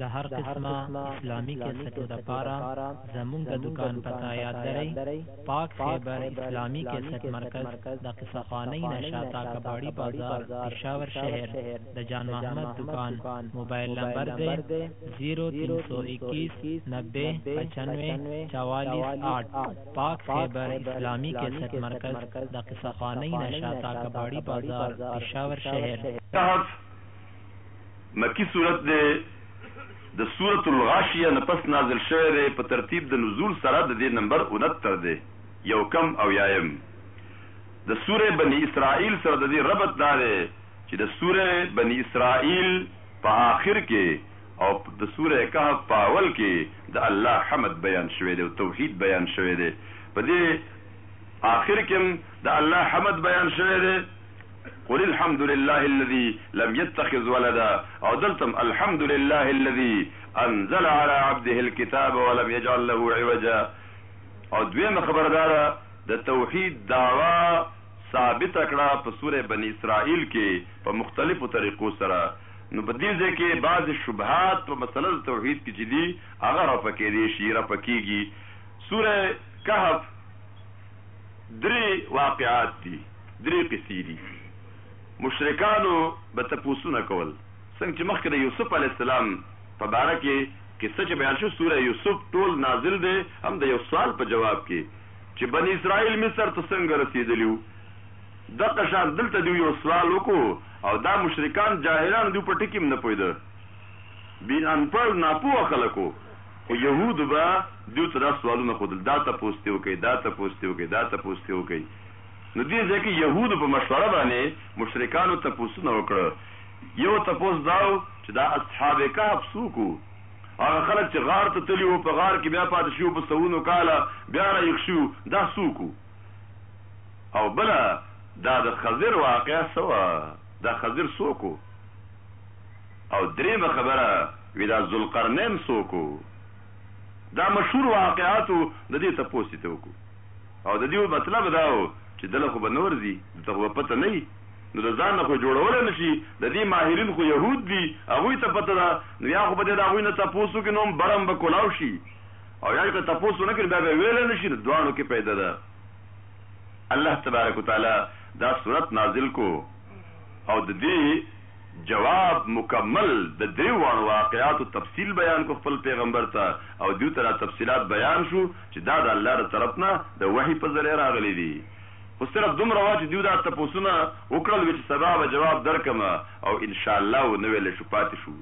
د هر قسمه اسلامي کیسټو د پاره زمونږ د دکان پتا یاد درئ پاک خیبر اسلامي کیسټ مرکز د قصه خانه نشاتا کباړی بازار پېښور شهر د جان محمد دکان موبایل نمبر دی 0321 90 95 44 8 پاک خیبر اسلامی کیسټ مرکز د قصه خوانۍ نه شاته کباړي بازار پېښور شهر. کهف مکی سورت دی د سورة الغاشیه نه پس نازل شوی دی په ترتیب د نزول سره ددې نمبر اونتر دی یو کم اویایم د سورة بنی اسرائیل سره ددې ربط دا دی چې د سورة بنی اسرائیل په آخر کې او د سوره کهف په اول کې د الله حمد بیان شوی دی او توحید بیان شوی دی، په دې آخر کې هم د الله حمد بیان شوی دی، قل الحمد لله الذي لم يتخذ ولدا، او دلته هم الحمد لله الذي انزل علی عبده الکتاب ولم یجعل له عوجا، او دویمه خبره دا ده د توحید دعوی ثابته کړه په سوره بنی اسرائیل کې په مختلفو طریقو سره، نو په دې ځای کې بعضې شبهات په مسئله د توحید کې چې دي هغه رفع کېدای شي، رفع کېږي. سورة کهف درې واقعات دي، درې قصې دي. مشرکانو به تپوسونه کول، څنګه چې مخکې د یوسف علیه السلام په باره کې قصه چې بیان شوه، سورة یوسف ټول نازل دی هم د یو سوال په جواب کې چې بني اسرائیل مصر ته څنګه رسېدلي وو، دقه شان دلته دوی یو سوال وکړو، او دا مشرکان جاهلان دوی په ټکي هم نه پوهېده دوی ان پړ ناپوه خلک وو خو یهودو به دوی ته دا سوالونه ښودل دا تپوس ترې وکړئ دا تپوس ترې وکړئ دا تپوس ترې وکړئ نو دې ځای کې یهودو په مشوره باندې مشرکانو تپوسونه وکړه یو تپوس دا و چې دا اصحاب کهف څوک وو هغه خلک چې غار ته تللي وو په غار کې بیا پاتې شوي وو په سوونو کاله بیا راویښ شوي وو دا څوک وو او بله دا د خضر واقعه څه وه دا خضر څوک وو او درېمه خبره وي دا ذوالقرنین څوک وو دا مشهور واقعات وو د دې تپوس یې ته وکړو او د دې مطلب دا وو چې دله خو به نه ورځي دته خو به پته نه وي نو د ځان نه خو جوړولی نه شي د دې ماهرین خو یهود دي هغوی ته پته ده نو یا خو به دی د هغوی نه تپوس وکړي نو هم بره هم به کولاو شي او یا که تپوس ونه کړي بیا به ویلی نه شي نو دواړو کې پیدا ده الله تبارک وتعالی دا صورت نازل کو او د دې جواب مکمل د دې وړ واقعاتو تفصیل بیان کو خپل پیغمبر ته او دیو تر تفصيلات بیان شو چې دا د الله تر طرف نه د وحي په ذریعہ راغلي دي خو صرف دومره وا چې دیو دا تپوسونه وکړل چې سبا به جواب درکم او ان شاء الله نو ویل شو پاتې شو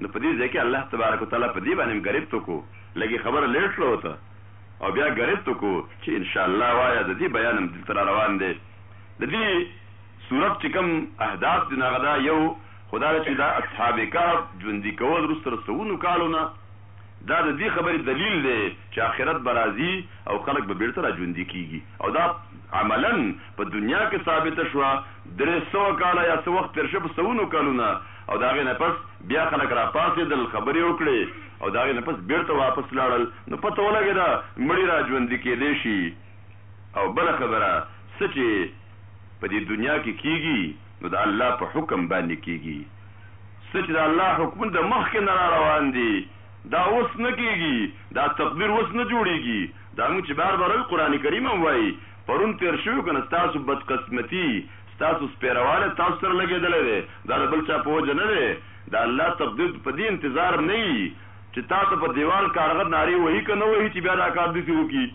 نو په دې ځای کې الله تبارک و تعالی په دې باندې هم ګرفت وکړو، لږې خبره لېټ کړه ورته او بیا ګرفت وکړو چې ان شاء الله وایه، د دې بیان هم دلته را روان دی، د دې سورت چې کوم اهداف دي نو هغه دا یو خو دا ده چې دا اصحاب کهف ژوندي کول وروسته له سوونو کالو نه دا د دې خبرې دلیل دی چې آخرت به راځي او خلک به بېرته را ژوندي کېږي او دا عملا په دنیا کې ثابته شوه، درې سوه کاله یا څه وخت تېر شو په سوونو کلونه او د هغې نه پس بیا خلک را پاڅېدل، خبرې یې وکړې او د هغې نه پس بېرته واپس لاړل، نو پته ولګېده مړي را ژوندي کېدای شي او بله خبره څه چې په دې دنیا کې کېږي نو د الله په حکم باندې کېږي، څه چې د الله حکمونه د مخکې نه را روان دي دا اوس نه کېږي، دا تقدیر اوس نه جوړېږي، دا موږ چې بار بار وایو قرآن کریم هم وایي پرون تېر شوی کنه ستاسو بدقسمتي، ستاسو سپېروالی تاسو سره لګېدلی دی، دا د بل چا په وجه نه دی، د الله تقدیر په دې انتظار هم نه یي چې تا ته په دېوال کارغه نارې وهي که نه وهي چې بیا دا کار داسې وکړي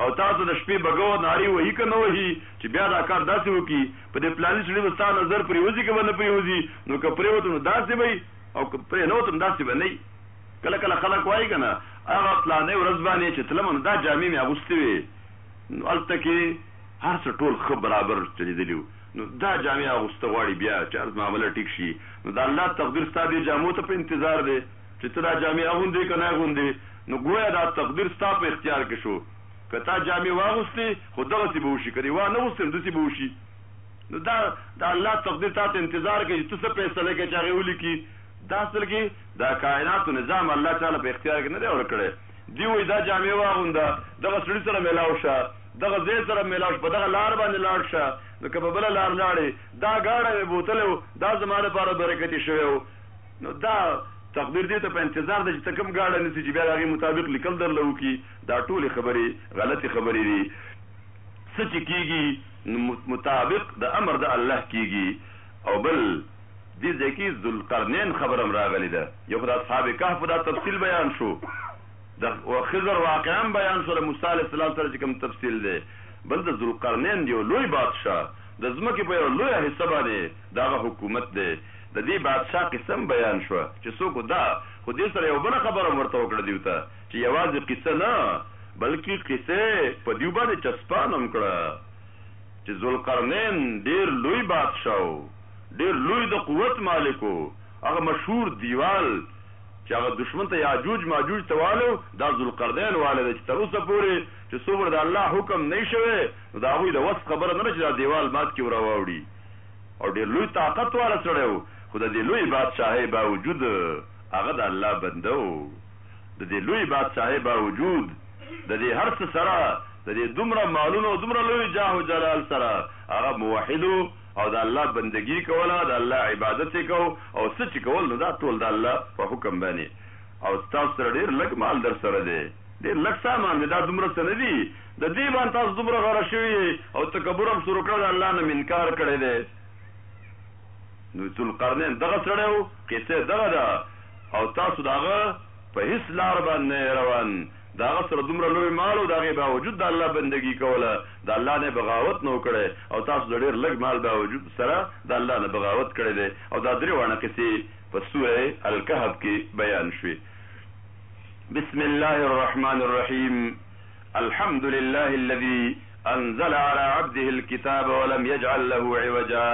او تا ته د شپې بګوه نارې وهي که نه وهي چې بیا دا کار داسې وکړي، په دې پلاني سړي به ستا نظر پرېوځي که به نه پرېوځي، نو که پرېوت نو داسې به وي او که پرې نه وت نو داسې به نه وي. کله کله خلک وايي که نه هغه پلانۍ ورځ باندې چې تلم نو دا جامې مې اغوستې وې نو هلته کې هر څه ټول ښه برابر چلیدلي وو نو دا جامې اغوستل ته غواړي بیا چې عرض معامله ټیک شي نو د الله تقدیر ستا دې جامو ته په انتظار دی چې ته دا جامې اغوندې که نه اغوندې نو ګویا دا تقدیر ستا په اختیار کې شو که تا جامې واغوستې خو دغسې به وشي که دې وا نه غوستې نو داسې به وشي نو دا د الله تقدیر تا ته انتظار کوي چې ته څه فیصله کوې چې هغه ولیکي دا اصل کې دا کائناتو نظام الله چاله په اختیار کې نه دی ورکړی دی وایي دا جامې واغونده دغه سړي سره میلاو شه دغه ځای سره ملاو شو، په دغه لار باندې لاړ شه، نو که په بله لار لاړې، دا ګاډی مې بوتلی و، دا زما لپاره برکتي شوی و، نو دا تقدیر دې ته په انتظار دی چې ته کوم ګاډی نیسې چې بیا د هغې مطابق لیکل درله وکړي، دا ټولې خبرې غلطې خبرې دي، څه چې کېږي نو مطابق د امر د الله کېږي، او بل دې ځای کې ذوالقرنین خبره هم راغلې ده، یو خو د اصحاب کهفو دا تفصیل بیان شو. د خضر واقعه هم بیان شوه، له موسی علیه السلام سره چې کوم تفصیل دی، بل د ذوالقرنین یو لوی بادشاه د ځمکې په یوه لویه حصه باندې د هغه حکومت دی، د دې بادشاه قصه هم بیان شوه چې څوک و، ده خو دې سره یوه بله خبره هم ورته وکړه دیو ته چې یوازې قصه نه بلکې قصه په دیو باندې چسپانه هم کړه چې ذوالقرنین ډېر لوی بادشاه و، ډېر لوی د قوت مالک و، هغه مشهور دیوال چې هغه دښمن ته یاجوج ماجوج ته واله او دا ذوالقرنین واله دی چې تر اوسه پورې چې څومره د الله حکم نه شوی نو د هغوی د وس خبره نه ده چې دا دیوال مات کړي او راواوړي او ډېر لوی طاقت واله سړی و خو د دې لویې بادشاهۍ باوجود هغه د الله بنده و د دې لویې بادشاهۍ باوجود د دې هر څه سره د دې دومره مالونو او دومره لوی جاه و جلال سره هغه موحد و او د الله بندګي کوله، د الله عبادت يې کاوه او څه چې کول نو دا ټول د الله په حکم باندې او ستاسو سره ډېر لږ مال در سره دی، ډېر لږ سامان دی، دا دومره څه نه دي، د دې باندې تاسو دومره غره شوي يئ او تکبر هم شروع کړی، د الله نه مې انکار کړی دی. نو ذوالقرنين دغه سړی و، قصه يې دغه ده او تاسو د هغه په هېڅ لار باندې نه يئ روان، د هغه سره دومره لوی مال او د هغې باوجود د الله بندګي کوله، د الله نه یې بغاوت نه وو کړی او تاسو د ډېر لږ مال باوجود سره د الله نه بغاوت کړی دی او دا درې واړه قصې په سورة الکهف کې بیان شوې. بسم الله الرحمن الرحیم الحمد لله الذي انزل على عبده الكتاب ولم يجعل له عوجا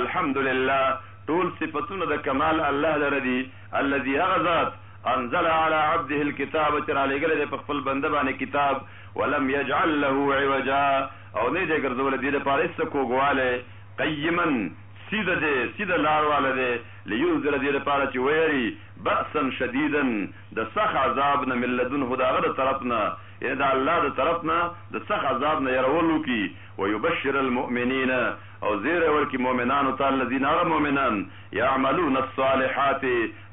الحمد لله ټول صفتونه د کمال الله لره دي الذي هغه ذات انزل علی عبده الکتاب چې رالېږلی دی په خپل بنده باندې کتاب، ولم یجعل له عوجا او نه یې دی ګرځولی دې لپاره هېڅ څه کوږوالی، قیما سیده دی، سیده لار واله دی، لینذر دې لپاره چې ویری بأسا شدیدا د سخت عذاب نه من لدنه د هغه د طرف نه، یعنې د الله د طرف نه د سخت عذاب نه یرول وکړي، ویبشر المؤمنین او زېری ورکړي مؤمنانو ته الذین هغه مؤمنان یعملون الصالحات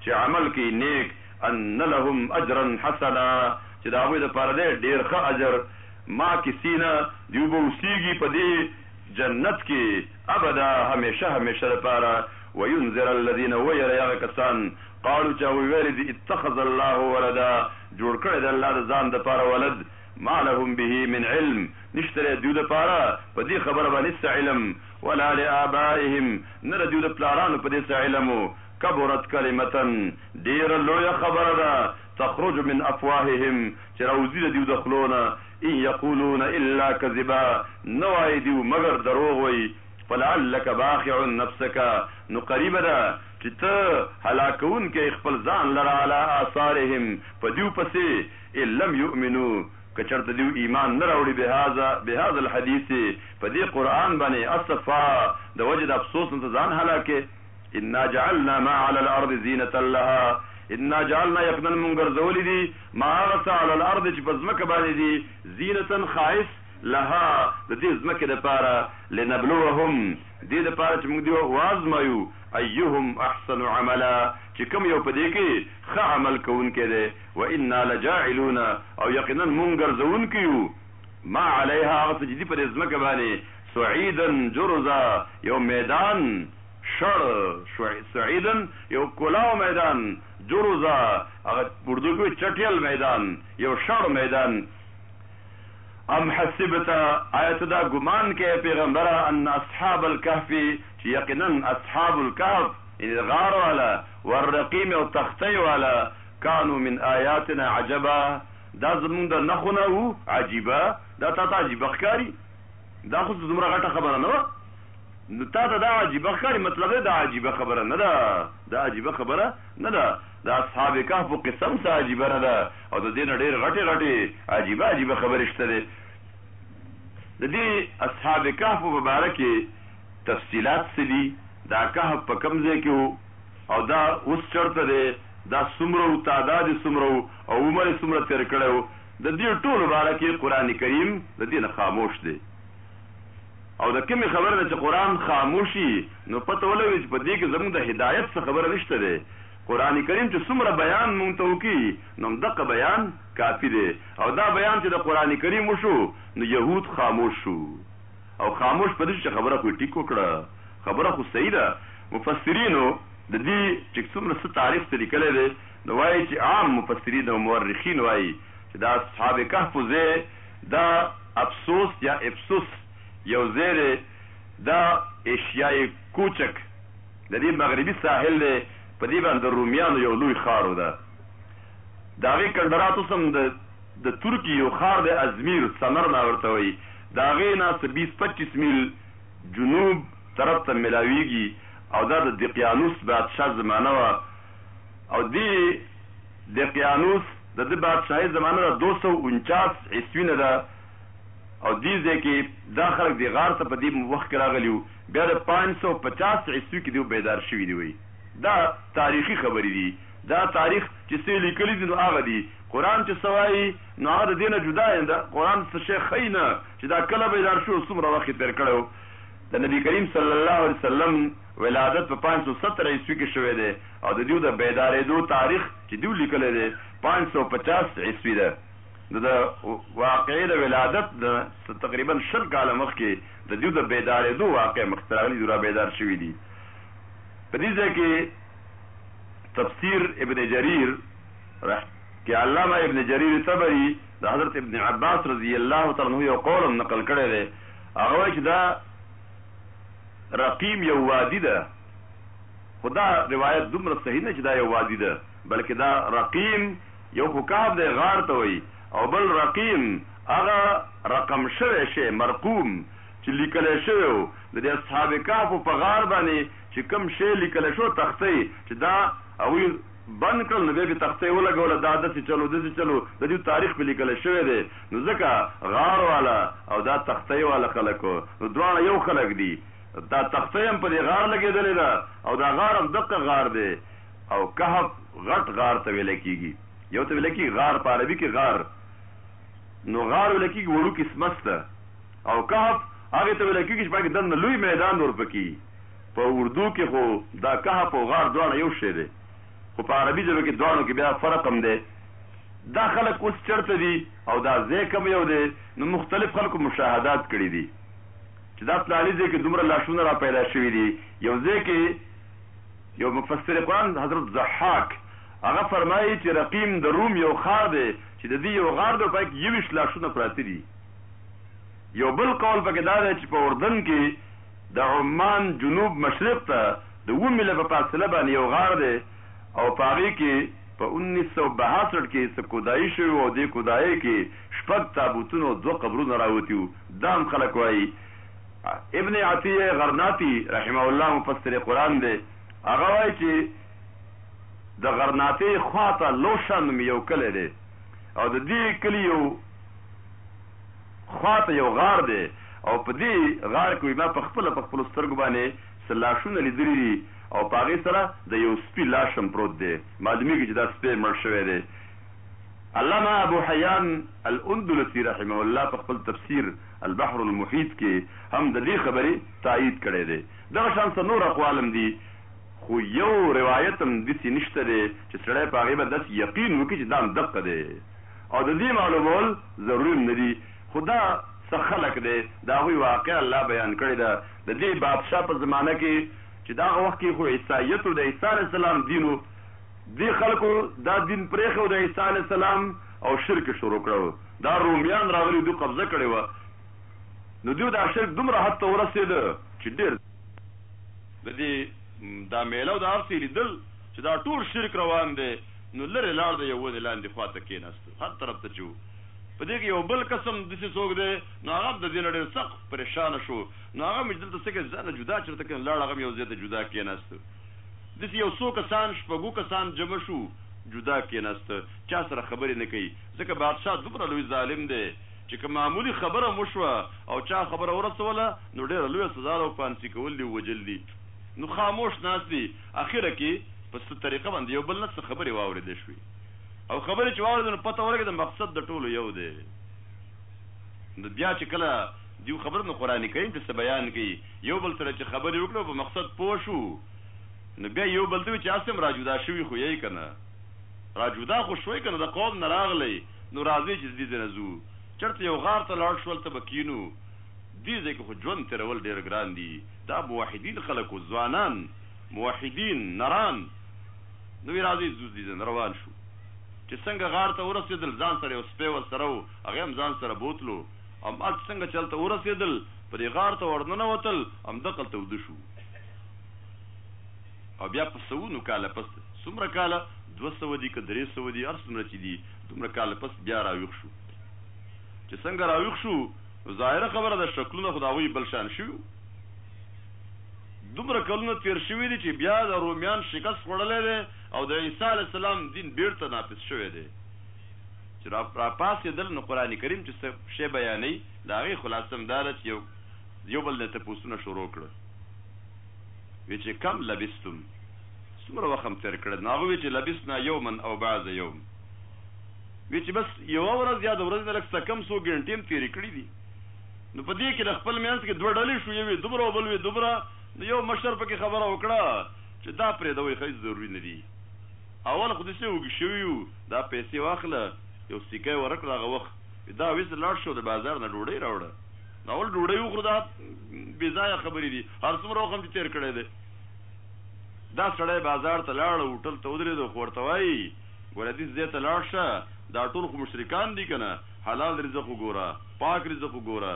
چې عمل کوي نېک، ان لهم اجرا حسنا، چې د هغوی لپاره دی ډېر ښه اجر، ماکثین، دوی به اوسېږي په دې، جنت، کې، ابدا، همېشه همېشه لپاره، وینذر الذین، او وېروي هغه کسان، قالو، چې هغوی ویلي دي، اتخذ الله ولدا، جوړ کړی دی الله د ځان لپاره ولد، ما لهم به من علم، نشته دی دوی لپاره په دې خبره باندې څه علم، ولا لآبائهم، نه د دوی د پلارانو په دې څه علم، کبرت کلمة ډېره لویه خبره ده، تخرج من افواههم چې راوځي د دیو د خلو نه، ان یقولون الا کذبا نه وایې دیو مګر دروغ وایي، فلعلک باخع نفسک نو قریبه ده چې ته هلاکوونکی خپل ځان لره علی آثارهم په دیو پسې ان لم یؤمنو که چرته دیو ایمان نه راوړي بهذا بهذا الحدیث په دې قرآن باندې اسفا د وجې د افسوس نه ته ځان هلاکې. انا جعلنا ما علی الارض زینة لها انا جعلنا یقینا مونږ ګرځولي دي ما هغه څه علی الارض چې په ځمکه باندې دي زینة ښایست لها د دې ځمکې لپاره لنبلوهم دې لپاره چې مونږ دوی وازمایو ایهم احسن عملا چې کوم یو په دې کې ښه عمل کوونکی دی و انا لجاعلون او یقینا مونږ ګرځونکي یو ما علیها هغه څه چې دي په دې ځمکه باندې سعیدا جرزا یو میدان شړ سعیدن یو کلاو میدان جرزا هغه اردو کې وي چټیل میدان یو شړ میدان ام حسبت آیت دا ګمان کې پیغمبره ان اصحاب الكهف چې یقینا اصحاب الكهف یعنی غار والا والرقیم او تختی والا کانو من آیاتنا عجبا دا زمونږ د نخونه وو عجیبه دا تا ته عجیبه ښکاري دا خو دومره غټه خبره نه وه نو تا ته دا عجیبه ښکاري مطلب دی دا عجیبه خبره نه ده دا عجیبه خبره نه ده د اصحاب کهف قصه هم څه عجیبه نه ده او د دې نه ډېر غټې غټې عجیبه عجیبه خبرې شته دی د دې اصحاب کهف په باره کې تفصیلات څه دي دا کهف په کوم ځای کې وو او دا اوس چرته دی دا څومره و تعداد یې څومره و او عمر یې څومره تېر کړی و د دې ټولو باره کې قرآن کریم د دې نه خاموش دی او د کومې خبرې نه چې قرآن خاموش وي نو پته ولګوي چې په دې کې زموږ د هدایت څه خبره نشته دی. قرآن کریم چې څومره بیان موږ ته وکړي نو همدقه بیان کافي دی او دا بیان چې د قرآن کریم وشو نو یهود خاموش شو او خاموش په دې شو چې خبره خو یې ټیک وکړه خبره خو صحیح ده مفسرینو د دې چې څومره څه تاریخ ته لیکلی دی نو وایي چې عام مفسرین او مورخین وایي چې دا اصحاب کهف ځای دا اپسوس یا اپسوس یو ځای دی د ایشیای کوچک د دې مغربي ساحل دی په دې باندې د رومیانو یو لوی ښار و ده د هغې کنډرات اوس هم د د ترکي یو ښار دی ازمیر سمرنا ورته وایي د هغې نه څه بیس پچیس میل جنوب طرف ته ملاویږي او دا د دقیانوس بادشاه زمانه وه او دې دقیانوس د ده بادشاهۍ زمانه د دوه سوه او انچاس عیسوي نه ده او دې ځای کې دا خلک دې غار ته په دې وخت کې راغلي وو بیا د پنځه سوه او پچاس عیسوي کې دوی بیدار شوي دي وایي دا تاریخي خبرې دي دا تاریخ چې څه یې لیکلي دي نو هغه دي قرآن چې څه وایي نو هغه د دې نه جدا یې قرآن څه شی ښیي نه چې دا کله بیدار شوي او څومره وخت یې تېر کړی و د نبي کریم صلی الله علیه وسلم ولادت په پنځه سوه ستره عیسوي کې شوی دی او د دوی د بیدارېدو تاریخ چې دوی لیکلی دی پنځه سوه پچاس عیسوي ده. نو د واقعې د ولادت نه څه تقریبا شل کاله مخکې د دوی د بیدارېدو واقعه مخته راغلي، دوی رابیدار شوي دي. په دې ځای کې تفسیر ابن جریر رح کې علامه ابن جریر طبري د حضرت ابن عباس رضي الله تعالی عنه یو قول هم نقل کړی دی هغه وایي چې دا رقیم یو وادي ده، خو دا روایت دومره صحیح نه چې دا یو وادي ده، بلکې دا رقیم یو خو کهف دی، غار ته وایي، او بل رقیم هغه رقم شوی شی، مرقوم، چې لیکل شوی و، نو د اصحاب کهفو په غار باندې چې کوم شی لیکل شو، تخته، چې دا هغوی. بند کړل نو بیا پې تخته ولګوله دا دسې چل و دسې چل و د دوی تاریخ پې لیکل شوی دی نو ځکه غار والا او دا تخته والا خلک نو دواړه یو خلک دي دا تخته هم په دې غار لګیدلې ده او دا غار هم دقه غار دی او کهف غټ غار ته ویل کیږي یو ته ویل کیږي غار په عربي کې غار نو غار ویل کیږي وړوکی سمسته او کهف هغه ته ویل کیږي چې پکې دنه لوی میدان ورپکې په اردو کې خو دا کهف او غار دواړه یو شی دی خو په عربي ژبه کې دواړو کې بیا فرق هم دی. دا خلک اوس چرته دي او دا ځای کوم یو دی نو مختلف خلکو مشاهدات کړي دي چې دا پلاني ځای کې دومره لاشونه را پیدا شوي دي. یو ځای کې یو مفسر قرآن حضرت ضحاک هغه فرمایي چې رقیم د روم یو ښار دی چې د دې یو غار دی په کې یوویشت لاشونه پراته دي. یو بل قول پکې دا دی چې په اردن کې د عمان جنوب مشرق ته د اووه میله په فاصله باندې یو غار دی او په هغې کې په انیس سوه بهسټ کې څه کودايي شوې وه او دې کودايۍ کې شپږ تابوتونه او دوه قبرونه راوتي وو دا هم خلک وايي ابن عطیه غرناطي رحمه الله مفسر قرآن دی هغه وايي چې د غرناطې خوا ته لوشا نومې یو کلی دی او د دې کلي یو خواته یو غار دی او په دې غار کې وایي ما په خپله په خپلو سترګو باندې څه لاشونه لیدلي دي او په هغې سره د یو سپي لاش هم پروت دی، معلومېږي چې دا سپی مړ شوی دی. علامه ابو حیان الاندلسي رحمه الله په خپل تفسیر البحر المحیط کې هم د دې خبرې تائید کړی دی. دغه شان څه نور اقوال هم دي خو یو روایت هم داسې نشته دی چې سړی په هغې به داسې یقین وکړي چې دا هم دقه دی. او د دې معلومول ضروري هم نه دي، خو دا څه خلک دی، د هغوی واقعه الله بیان کړې ده، د دې بادشاه په زمانه کې، چې د هغه وخت کې خو عیسائیت و، د عیسی علیه السلام دین و، دې خلکو دا دین پرېښود، د عیسی علیه السلام، او شرک یې شروع کړو، دا رومیان راغلي و، دوی قبضه کړې وه، نو دوی دا شرک دومره حد ته ورسېد، چې ډېر. د دې دا مېله او دا هر څه یې لیدل، چې دا ټول شرک روان دی، نو لرې لاړ د یو ونې لاندې خوا ته کېناست، هر طرف ته چې و، په دې کې یو بل کس هم داسې څوک دی، نو هغه هم د دې نه ډېر سخت پرېشانه شو، نو هغه هم ویل چې دلته څه کوې، ځان نه جدا چېرته کېنه، لاړ هغه هم یو ځای ته جدا کېناست، داسې یو څو کسان، شپږ اوه کسان جمع شو، جدا کېناست، چا سره خبرې نه کوي، ځکه بادشاه دومره لوی ظالم دی چې که معمولي خبره هم وشوه او چا خبره ورسوله، نو ډېره لویه سزا ده او پانسي کول دي او وژل دي، نو خاموش ناست دي. اخره کې په څه طریقه باندې یو بل نه څه خبرې واورېدې شوې او خبرې چې واورېدې نو پته ولګېده مقصد د ټولو یو دی نو بیا چې کله دیو خبر نو قرآن کریم چې څه بیان کوي یو بل سره چې خبرې وکړو په مقصد پوه شو نو بیا یو بل ته چې اسم راجودا شوي خو یې کنه راجودا خو شوي کنه د قوم نه راغلی نو راځي چې دې نه زو چرته یو غار ته لاړ شول ته بکینو دې ځکه خو ژوند تیرول ډیر ګران دي دا موحدین خلک وو، ځوانان، موحدین، نران، نو وی راځئ ځو، دی ځنه روان شو، چې څنګه غار ته ورسېدل، ځان سره یو سپی ورسره وو، هغه هم ځان سره بوتلو، همالته څنګه چې هلته ورسېدل، په دې غار ته ورننوتل، همدقلته وده شو او بیا په سوونو کاله پس، څومره کاله، دوه سوه دي که درې سوه دي، هر څومره چې دي، دومره کاله پس بیا راویښ شو، چې څنګه راویښ شو، نو ظاهره خبره ده شکلونه خو د هغوی بل شان شوي وو. دومره کلونه تېر شوي دي چې بیا د رومیان شکست خوړلی دی او د عیسی علیه السلام دین بېرته نافذ شوی دی. چې را راپاڅېدل نو قرآن کریم چې څه شی بیانوي د هغې خلاصه هم دا ده چې یو یو بل نه تپوسونه شروع کړل وی چې کم لبستم څومره وخت هم تېر کړی نو هغوی وی چې لبسنا یوما او بعض یوم وي چې بس یوه ورځ یا د ورځې نه لږ څه کم څو ګنټې هم تېرې کړې دي، نو په دې کې د خپل منځ کې دوه ډلې شوې، یوې دومره او بلوې دومره، نو یو مشر په کې خبره وکړه چې دا پرېږده وایي هیڅ ضروري نه دي، اول خو داسې وږي شوي یو، دا پیسې واخله یو سکه یې ورکړه هغه وخت وي دا ویسه لاړ شه او د بازار نه ډوډۍ راوړه، نو اول ډوډۍ وخوره دا بې ځایه خبرې دي، هر څومره وخت هم چې تېر کړی دی. دا سړی بازار ته لاړ، هوټل ته ودرېد خو ورته وایي. ګوره حدیث ځای ته لاړ شه دا ټول خو مشرکان دي کنه حلال رزق وګوره پاک رزق وګوره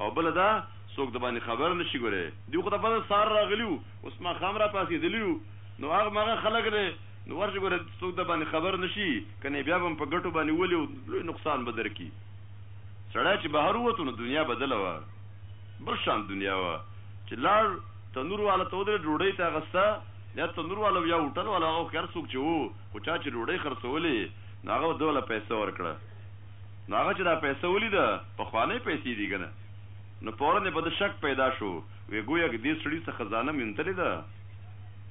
او بله دا څوک د باندې خبر نه شي ګوره دوی خو ته پته سهار راغلي وو اوس ماښام را پاڅېدلي یو نو هغه مغه خلک دی نو ورشه ګوره څوک د باندې خبر نه شي کنه بیا به هم په ګټو باندې ولي لوی نقصان به درکړي سړی چې بهر ووتو نو دنیا بدله وه بل شان دنیا وه چې لاړ تنور والا ته ودرېد ډوډۍ ته اغسته یا تندور والا وو یا هوټل والا هغه هوښیار څوک چې وو خو چا چې ډوډۍ خرڅولې نو هغه به ده له پیسه ورکړه نو هغه چې دا پیسه ولیده پخوانۍ پیسې دي کنه نو فورا یې په ده شک پیدا شو وې ګویا که دې سړي څه خزانه مینتلې ده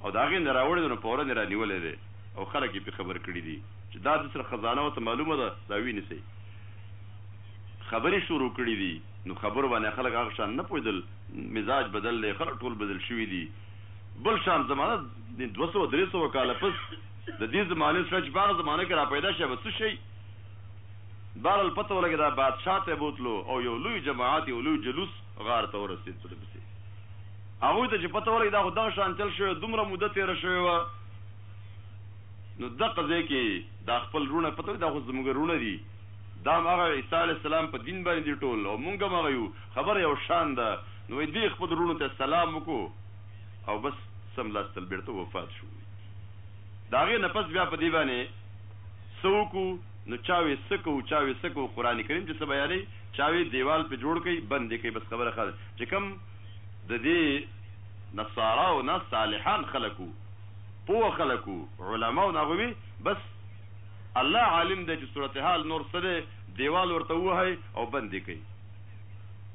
او د هغې نه راوړې ده نو فورا یې را نیولی دی او خلک یې پرې خبر کړي دي چې دا ده سره خزانه ورته معلومه ده دا وې نیسئ خبرې شروع کړي دي نو خبرو باندې خلک هغه شان نه پوهېدل مزاج بدل دی خلک ټول بدل شوي دي. بل شان زمانه د دوه سوه درې سوه کاله پس د دې زمانې سره چې په هغه زمانه کې راپیدا شوه څه شی بهرحال پته ولګېده بادشاه ته بوتلو او یو لوی جماعت یو لوی جلوس غار ته ورسېد په دې پسې هغوی ته چې پته ولګېده خو دغه شان چل شوی دومره موده تېره شوې وه نو دقه ځای کې دا خپل روڼه پته دا خو زموږ روڼه دي دا هم هغه عیسی علیه السلام په دین باندې دي ټول او موږ هم هغه یو خبره یو شان ده نو دې خپلو وروڼو ته سلام وکړو او بس سملاستل بېرته وفات شو. د هغې نه پس بیا په دې باندې څه وکړو؟ نو چا وې څه کوو چا وې څه کوو قرآن کریم چې څه بیانوي چا وې دېوال پرې جوړ کړئ بند یې کړئ بس خبره ختمه چې کوم د دې نصاراو نه صالحان خلک وو پوه خلک وو علماو نه هغوی وې بس الله عالم دی چې صورتحال نور څه دی دېوال ورته ووهئ او بند یې کړئ.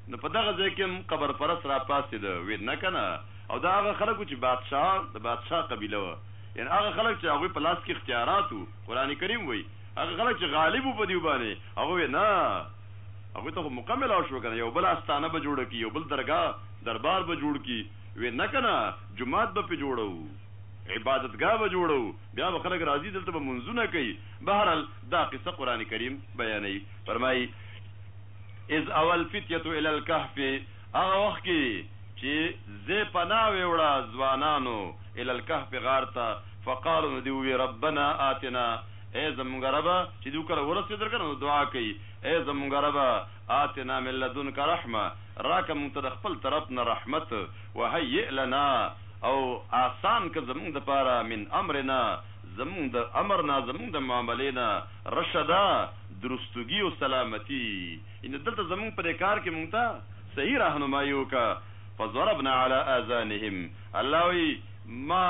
نو په دغه ځای کې هم قبر پرست راپاڅېده، وې نه کنه او دا هغه خلک وو چې بادشاه د بادشاه قبیله وه، یعنې هغه خلک چې هغوی په لاس کې اختیارات وو، قرآن کریم وایي هغه خلک چې غالب وو په دوی باندې، هغوی وې نه هغوی ته خو موقع ملاو شوه کنه یوه بله آستانه به جوړه کړي، یو بل درګاه، دربار، به جوړ کړي، وې نه کنه جومات به پرې جوړوو، عبادتګاه به جوړوو، بیا به خلک راځي دلته به لمونځونه کوي، بهرحال دا قصه قرآن کریم بیانوي، فرمایي. اذ اوی الفتیة الی الکهف، هغه وخت کې چې زه پناه ویوړه ځوانانو الی الکهف، غار ته، فقالو نو دوی ووی ربنا آتنا، ای زمونږ ربه، چې دوی کله ورسیدل کنه نو دعا کوي، ای زمونږ ربه آتنا من لدنک رحمة، راکه مونږ ته د خپل طرف نه رحمت، وهیئ لنا او آسان کړه زمونږ دپاره من امرنا زمونږ د امر نه، زمونږ د معاملې نه، رشدا درستګي او سلامتي یعنی دلته زمونږ په دې کار کې مونږ ته صحیح راهنمایي وکړه فضربنا علی آذانهم الله وایي ما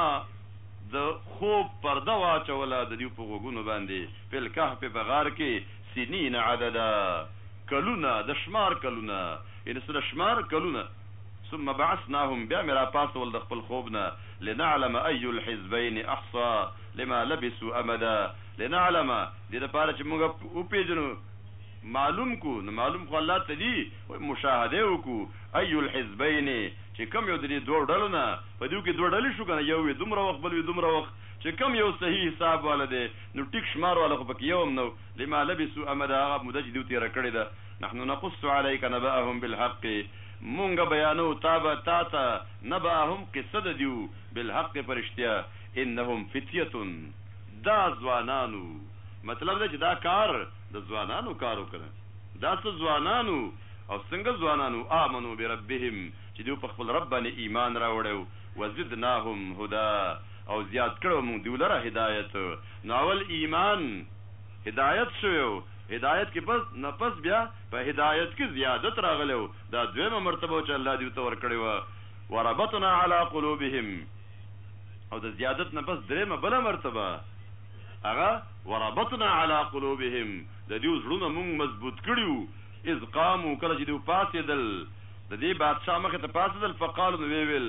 د خوب پرده واچوله د دوی په غوږونو باندې فی الکهف په غار کې سنین عددا کلونه د شمار کلونه یعنی څه د شمار کلونه ثم بعثناهم بیا مې راپاڅول د خپل خوب نه لنعلم ای الحزبین احصا لما لبثوا امدا لنعلم، دې لپاره چې موږ وپېژنو، معلوم کړو، نو معلوم خو الله ته دي، وایي مشاهده یې وکړو، اي الحزبین، چې کوم یو د دې دواړو ډلو نه، په دې کې دوه ډلې شو که نه، یو وي دومره وخت، بل وي دومره وخت، چې کوم یو صحیح حساب والا دی، نو ټیک شمار والا خو په کې یو هم نه و، لما لبثوا امدا، هغه موده چې دوی تېره کړې ده، نحن نقص علیک نبأهم بالحق، موږ بیانوو تا به تا ته نبأهم قصه د دوی، بالحق په رښتیا، انهم فتیة. دا ځوانانو مطلب ده چې دا کار د ځوانانو کار و کنه دا څه ځوانانو او څنګه ځوانانو آمنو بربهم چې دوی په خپل رب باندې ایمان راوړی و وزدناهم هدی او زیات کړی و مونږ دوی لره هدایت نو اول ایمان هدایت شوی و هدایت کې پس نه پس بیا په هدایت کې زیادت راغلی و دا دویمه مرتبه وه چې الله دوی ته ورکړی وه وربطنا علی قلوبهم. او د زیادت نه پس دریمه بله مرتبه هغه وربطنا علی قلوبهم د دیو زړونه مونږ مضبوط کړي وو اذ قامو کله چې دیو پاڅیدل د دې بادشاه مخې ته پاڅیدل فقالو نو وې ویل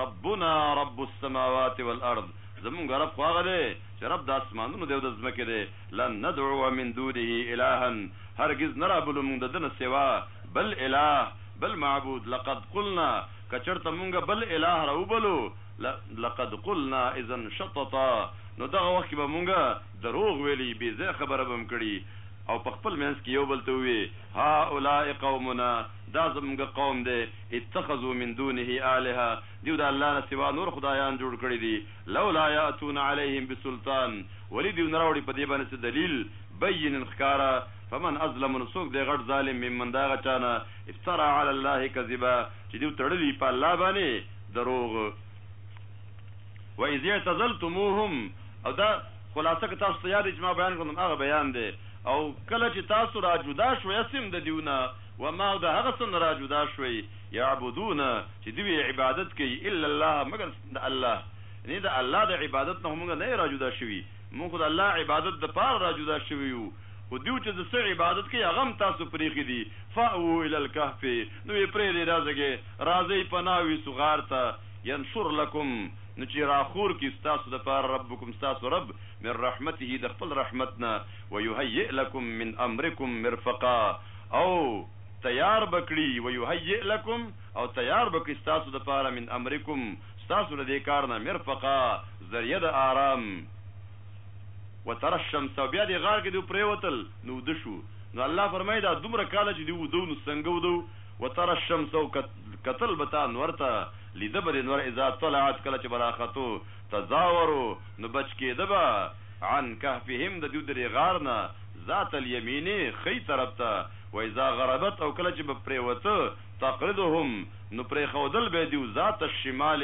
ربنا رب السماوات والارض زمونږ رب خو هغه دی چې رب د اسمانونو دی او د ځمکې دی لن ندعو من دونه الها هرګز نه رابلو مونږ د ده نه سوا بل اله بل معبود لقد قلنا که چرته مونږ بل اله راوبلو لقد قلنا اذا شططا نو دغه وخت کې به مونږ دروغ ویلي، بې ځایه خبره به مو کړي او په خپل منځ کې یو بل ته وي، هؤلاء قومنا، دا زمونږ قوم دی، اتخذوا من دونه آلهة، دیو د الله نه سوا نور خدایان جوړ کړي دي، لولا یأتون علیهم بسلطان، ولې دیو نه راوړي په دې باندې څه دلیل، بین ښکاره. فمن اظلم نو څوک دی غټ ظالم ممن د هغه چا نه افترا علی الله کذبا چې دی تړلی په الله باندې دروغ واذ اعتزلتموهم او دا خلاصه که تاسو ته یاد چې ما بیان کړم هغه بیان دی او کله چې تاسو را جدا شوئ سم د دیونه وما او د هغه څه نه را جدا شوئ یعبدون چې دوی عبادت کوي الا الله مګر د الله یعنی د الله د عبادت نه موږ نه را جدا شوي موږ د الله عبادت د پاره را جدا شوي یو خو دوی چې د څه عبادت کوي هغه هم تاسو پرېښي دي، فاوو الی الکهف، نو یې پرېږدئ راځږئ، راځئ پناه ویسو غار ته، ینشر لکم، نو چې راخور کړي ستاسو لپاره ربکم ستاسو رب، من رحمته، د خپل رحمت نه، ویهیئ لکم من امرکم مرفقا، او تیار به کړي، ویهیئ لکم، او تیار به کړي ستاسو لپاره، من امرکم، ستاسو له دې کار نه، مرفقا، ذریعه د آرام. وتر الشمس او بیا دې غار کې دوی پرېوتل نو وده شو نو الله فرمایي دا دومره کاله چې دوی وده وو نو څنګه وده وو وتر الشمس او کتل به تا نور ته لیده به دې نور اذا طلعت کله چې به راختو تزاورو نو بچ کېده به عن کهفهم د دوی د دې غار نه ذات الیمین ښۍ طرف ته و اذا غربت او کله چې به پرېوته تقرضهم نو پرېښودل به یې دوی ذات الشمال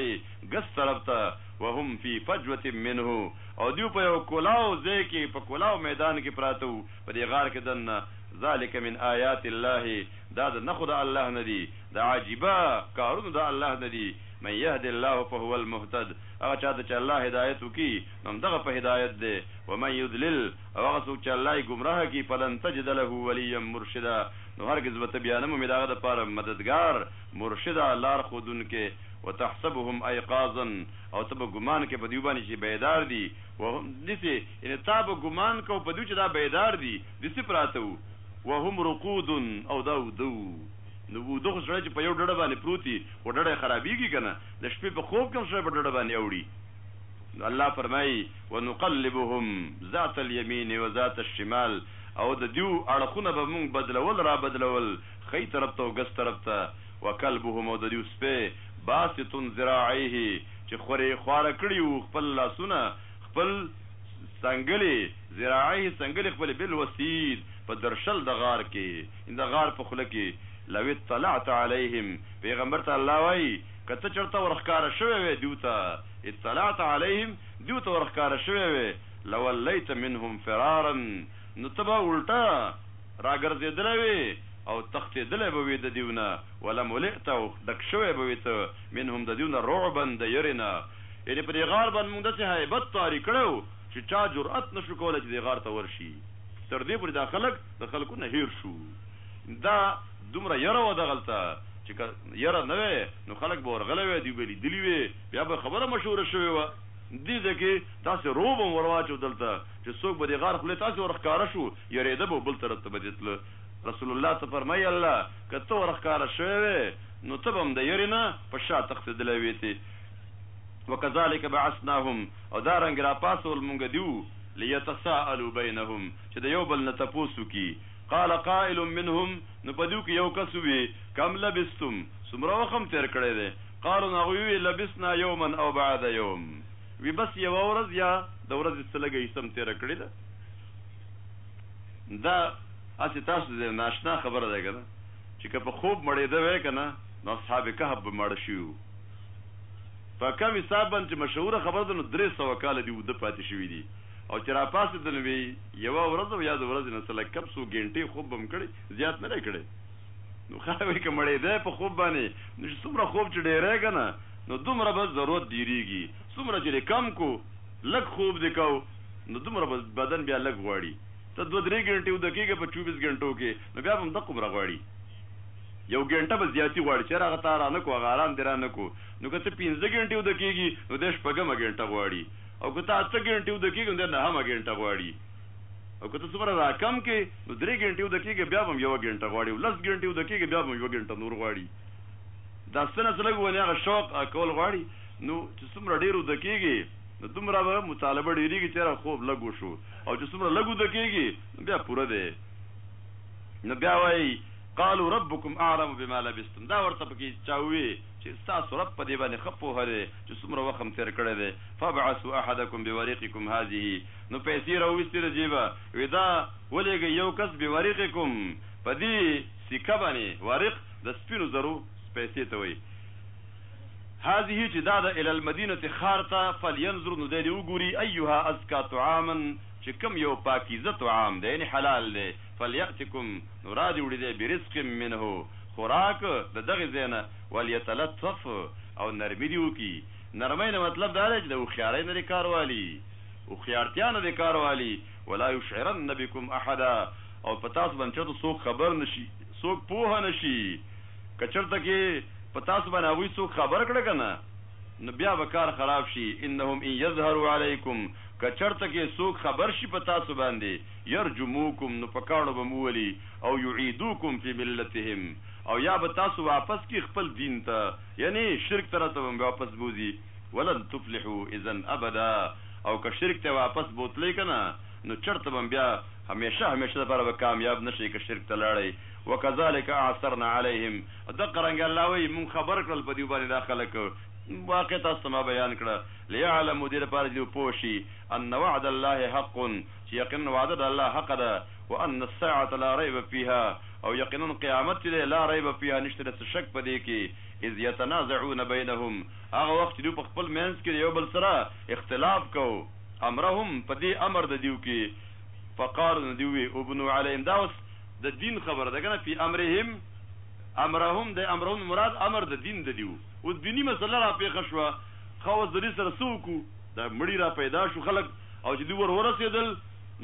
ګس طرف ته وهم فی فجوة منه او دوی په یوه کولاو ځای کې، په کولاو میدان کې پراته وو، په دې غار کې دننه، ذلک من آیات الله، دا د نښو د الله نه دي، د عجیبه کارونو د الله نه دي، من یهد الله فهو المهتد، هغه چا ته چې الله هدایت وکړي، نو همدغه په هدایت دی، ومن یضلل او هغه څوک چې الله یې ګمراه کړي، فلن تجد له ولیا مرشدا، نو هرګز به ته بیا نه مومې د هغه لپاره مددګار. مرشده، لار ښودونکی، وتحسبهم ایقاظا او ته به ګمان کوې په دوی باندې چې بیدار دي، وهم، داسې، یعنې تا به ګمان کاوه په دوی چې دا بیدار دي، دوی څه پراته وو، وهم رقود او دا اوده وو، نو اوده خو سړی چې په یو ډډه باندې پروت وي، خو ډډه یې خرابېږي که نه، د شپې په خوب کې هم سړی په ډډه باندې اوړي، نو الله فرمایي، ونقلبهم ذات الیمین وذات الشمال او د دوی اړخونه به مونږ بدلول رابدلول، ښی طرف ته او ګس طرف ته، وکلبهم او د دیو سپی، باسط ذراعیه چې خورې خواره کړي وو خپل لاسونه، خپل څنګلې، ذراعیه څنګلې خپلې، بالوسید په درشل د غار کې، یعنې د غار په خوله کې، لو اطلعت علیهم، پیغمبر ته الله وایي که ته چرته ور ښکاره شوی وای دیو ته، اطلعت علیهم، دیو ته ور ښکاره شوی وای، لولیت منهم فرارا، نو ته به الټه راګرځېدلی وې او تښتېدلی به وې د دیو نه، ولملئت او ډک شوی به وې ته، منهم د دیو نه، رعبا د یرې نه، یعنې په دې غار باندې مونږ داسې هیبت طاري کړی وو چې چا جرئت نه شو کولای چې دې غار ته ورشي، تر دې پورې دا خلک د خلکو نه هېر شو، دا دومره یره وه دغلته چې که یره نه وای نو خلک به ورغلی وای، دوی به لیدلي وای، بیا به خبره مشهوره شوې وه، دې ځای کې داسې رعب هم ورواچو دلته. چې څوک به د غار خولې ته هسې ور ښکاره شو، یرېده به او بل طرف ته به دې تله. رسول الله ته فرمايي، الله! که ته ور ښکاره شوی وای، نو ته به هم د یرې نه په شا تښتېدلی وې تې. وکذلک بعثناهم او دا رنګ را پاڅول مونږ دیو، لیتساءلوا بینهم چې د یو بل نه تپوس وکړي. قال قائل منهم نو په دیو کې یو کس ووې، کم لبثتم څومره وخت هم تېر کړی دی؟ قالوا نو هغوی ووې، لبثنا یوما او بعد یوم. وي بس يوه ورځ يا د ورځې څه لږه حصه هم تېره کړې ده دا هسې تاسو ته ناشنا خبره ده کنه چې که په خوب مړېده وای کنه نو اصحاب کهف به ماړه شوي وو په کوم حساب باندې چې مشهوره خبره ده نو درې سوه کاله دي اوده پاتې شوي دي او چې راپاڅېده نو وي يوه ورځ او يا د ورځې نه څه لږ کم څو ګنټې خوب به هم کړی زيات نه دی کړی نو خلک وایي که مړېدی په خوب باندې نو چې څومره خوب چې ډېری که نه نو دومره به ضرورت ډیریږي څومره چې دې کم کو لږ خوب دې کو نو دومره به بدن بیا لږ غواړي ته دوه درې ګنټې وده کیږه په چوبیس ګنټو کې نو بیا به هم دقه عمره غواړي یو ګنټه به زیاتی غواړي چې یاره هغه تا رانه کو هغه آرام دې رانه کو نو که ته پنځه ګنټې وده کیږي نو دی شپږمه ګنټه غواړي او که ته اته ګنټې وده کیږي نو دی نهمه ګنټه غواړي او که ته څومره راکم کې نو درې ګنټې وده کیږي بیا به هم یوه ګنټه غواړي او لس ګنټې وده کیږي بیا به هم یوه ګنټه نور غواړي. دا ستنه څه لږ ونې هغه شوق کول غواړي نو چې څومره ډېر اوده کېږې نو دومره به مطالبه ډېرېږي چې یاره خوب لږ وشو او چې څومره لږ اوده کېږې نو بیا پوره دی نو بیا وایي قالو ربکم اعلم بما لبستم دا ورته پکې چا ووې چې ستاسو رب په دې باندې ښه پوه دی چې څومره وخت هم تېر کړی دی فابعثو احدکم بوریقکم هذه نو پیسې راوویستې له جیبه وې دا ولېږئ یو کس بوریقکم په دې سکه باندې وارق د سپینو زرو پیسې ته وایي. هذه چې دا ده الی المدینة ښار ته فلینظر نو دی دې وګوري ایها ازکی طعاما چې کوم یو پاکیزه طعام دی یعنې حلال دی فلیأتکم نو را دې وړي دی برزق منه خوراک د دغې ځای نه ولیتلطف او نرمي دې وکړي نرمۍ نه مطلب دا دی چې د هوښیارۍ نه دې کار والي هوښیارتیا نه دې کار والي ولا یشعرن بکم احدا او په تاسو باندې چرته څوک خبر نه شي. څوک پوه نه شي که چرته که په تاسو باندې هغوی څوک خبر کړه کنه نو بیا به کار خراب شي انهم ان یظهروا علیکم که چرته که څوک خبر شي په تاسو باندې یرجموکم نو په کاڼو به مو ولي او یعیدوکم فی ملتهم او یا به تاسو واپس کړي خپل دین ته یعنې شرک طرف ته به مو واپس بوځي ولن تفلحوا اذا ابدا او که شرک ته واپس بوتلئ کنه نو چرته به بیا هميشه هميشه لپاره به کامياب نه شئ که شرک ته لاړئ، وکذلک اعثرنا عليهم دقه رنګه الله وايي مونږ خبر کړل په دوی باندې دا خلک واقع تاسو ته ما بيان کړه ليعلمو دې لپاره چې دوی پوه شي ان وعد الله حق چې يقيناً وعده د الله حقه ده وان الساعة لا ريب فيها او يقيناً قيامت چې دی لا ريب فيها نشته د څه شک په دې کې اذ يتنازعون بينهم هغه وخت چې دوی په خپل مينځ کې د يو بل سره اختلاف کوو امرهم په دې امر د دوی کې فقالو نو دوی وویل ابنو علیهم دا اوس د دین خبره ده کنه فی امرهم امرهم د امرهم نه مراد امر د دین د دي وو اوس دیني مسله را پیښه شوه ښه اوس د دې سره څه وکړو دا مړي را پیدا شو خلک او چې دوی ور ورسېدل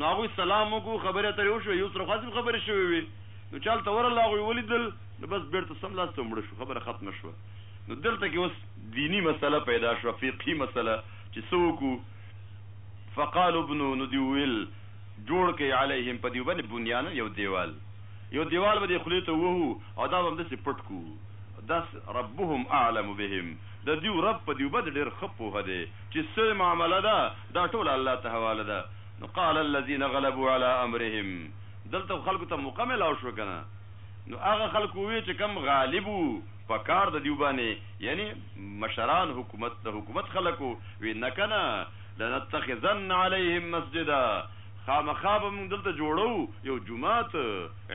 نو هغوی سلام وکړو خبرې اترې وشوې یو سره خو هسې خبرې شوې وې نو چې هلته ورغلل هغوی یې ولیدل نو بس بېرته سملاسي ته مړه شو خبره ختمه شوه نو دلته کې اوس دیني مسله پیدا شوه فقهي مسله چې څه وکړو فقالوا ابنوا نو دوی وویل، جوړ کړئ، علیهم په دوی باندې، بنیانا یو دیوال، یو دیوال به دې خولې ته ووهو او دا به همداسې پټ کړو، داسې، ربهم اعلم بهم، د دوی رب په دوی باندې ډېر ښه پوه دی، چې څه یې معامله ده، دا ټوله الله ته حواله ده. نو قال الذین غلبوا علی امرهم، دلته خو خلکو ته موقع ملاو شوه، که نه؟ نو هغه خلک وویل چې کوم غالب وو. په کار د دیو باندې یعنی مشران حکومت د حکومت خلک وو وی نه کنه لنتخذن علیهم مسجدا خامخا به مونږ دلته جوړوو یو جومات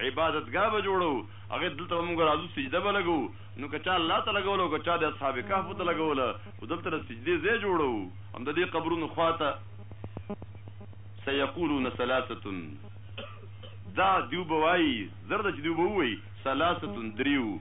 عبادت ګاه به جوړوو هغه دلته به مونږ راځو سجده به لګوو نو که چا الله ته لګوله او که چا د اصحاب کهفو ته لګوله خو دلته د سجدې ځای جوړوو هم د دې قبرونو خوا ته سیقولون ثلاثه دا دیو به وایی زر ده چې دیو به ووایی ثلاثه دریو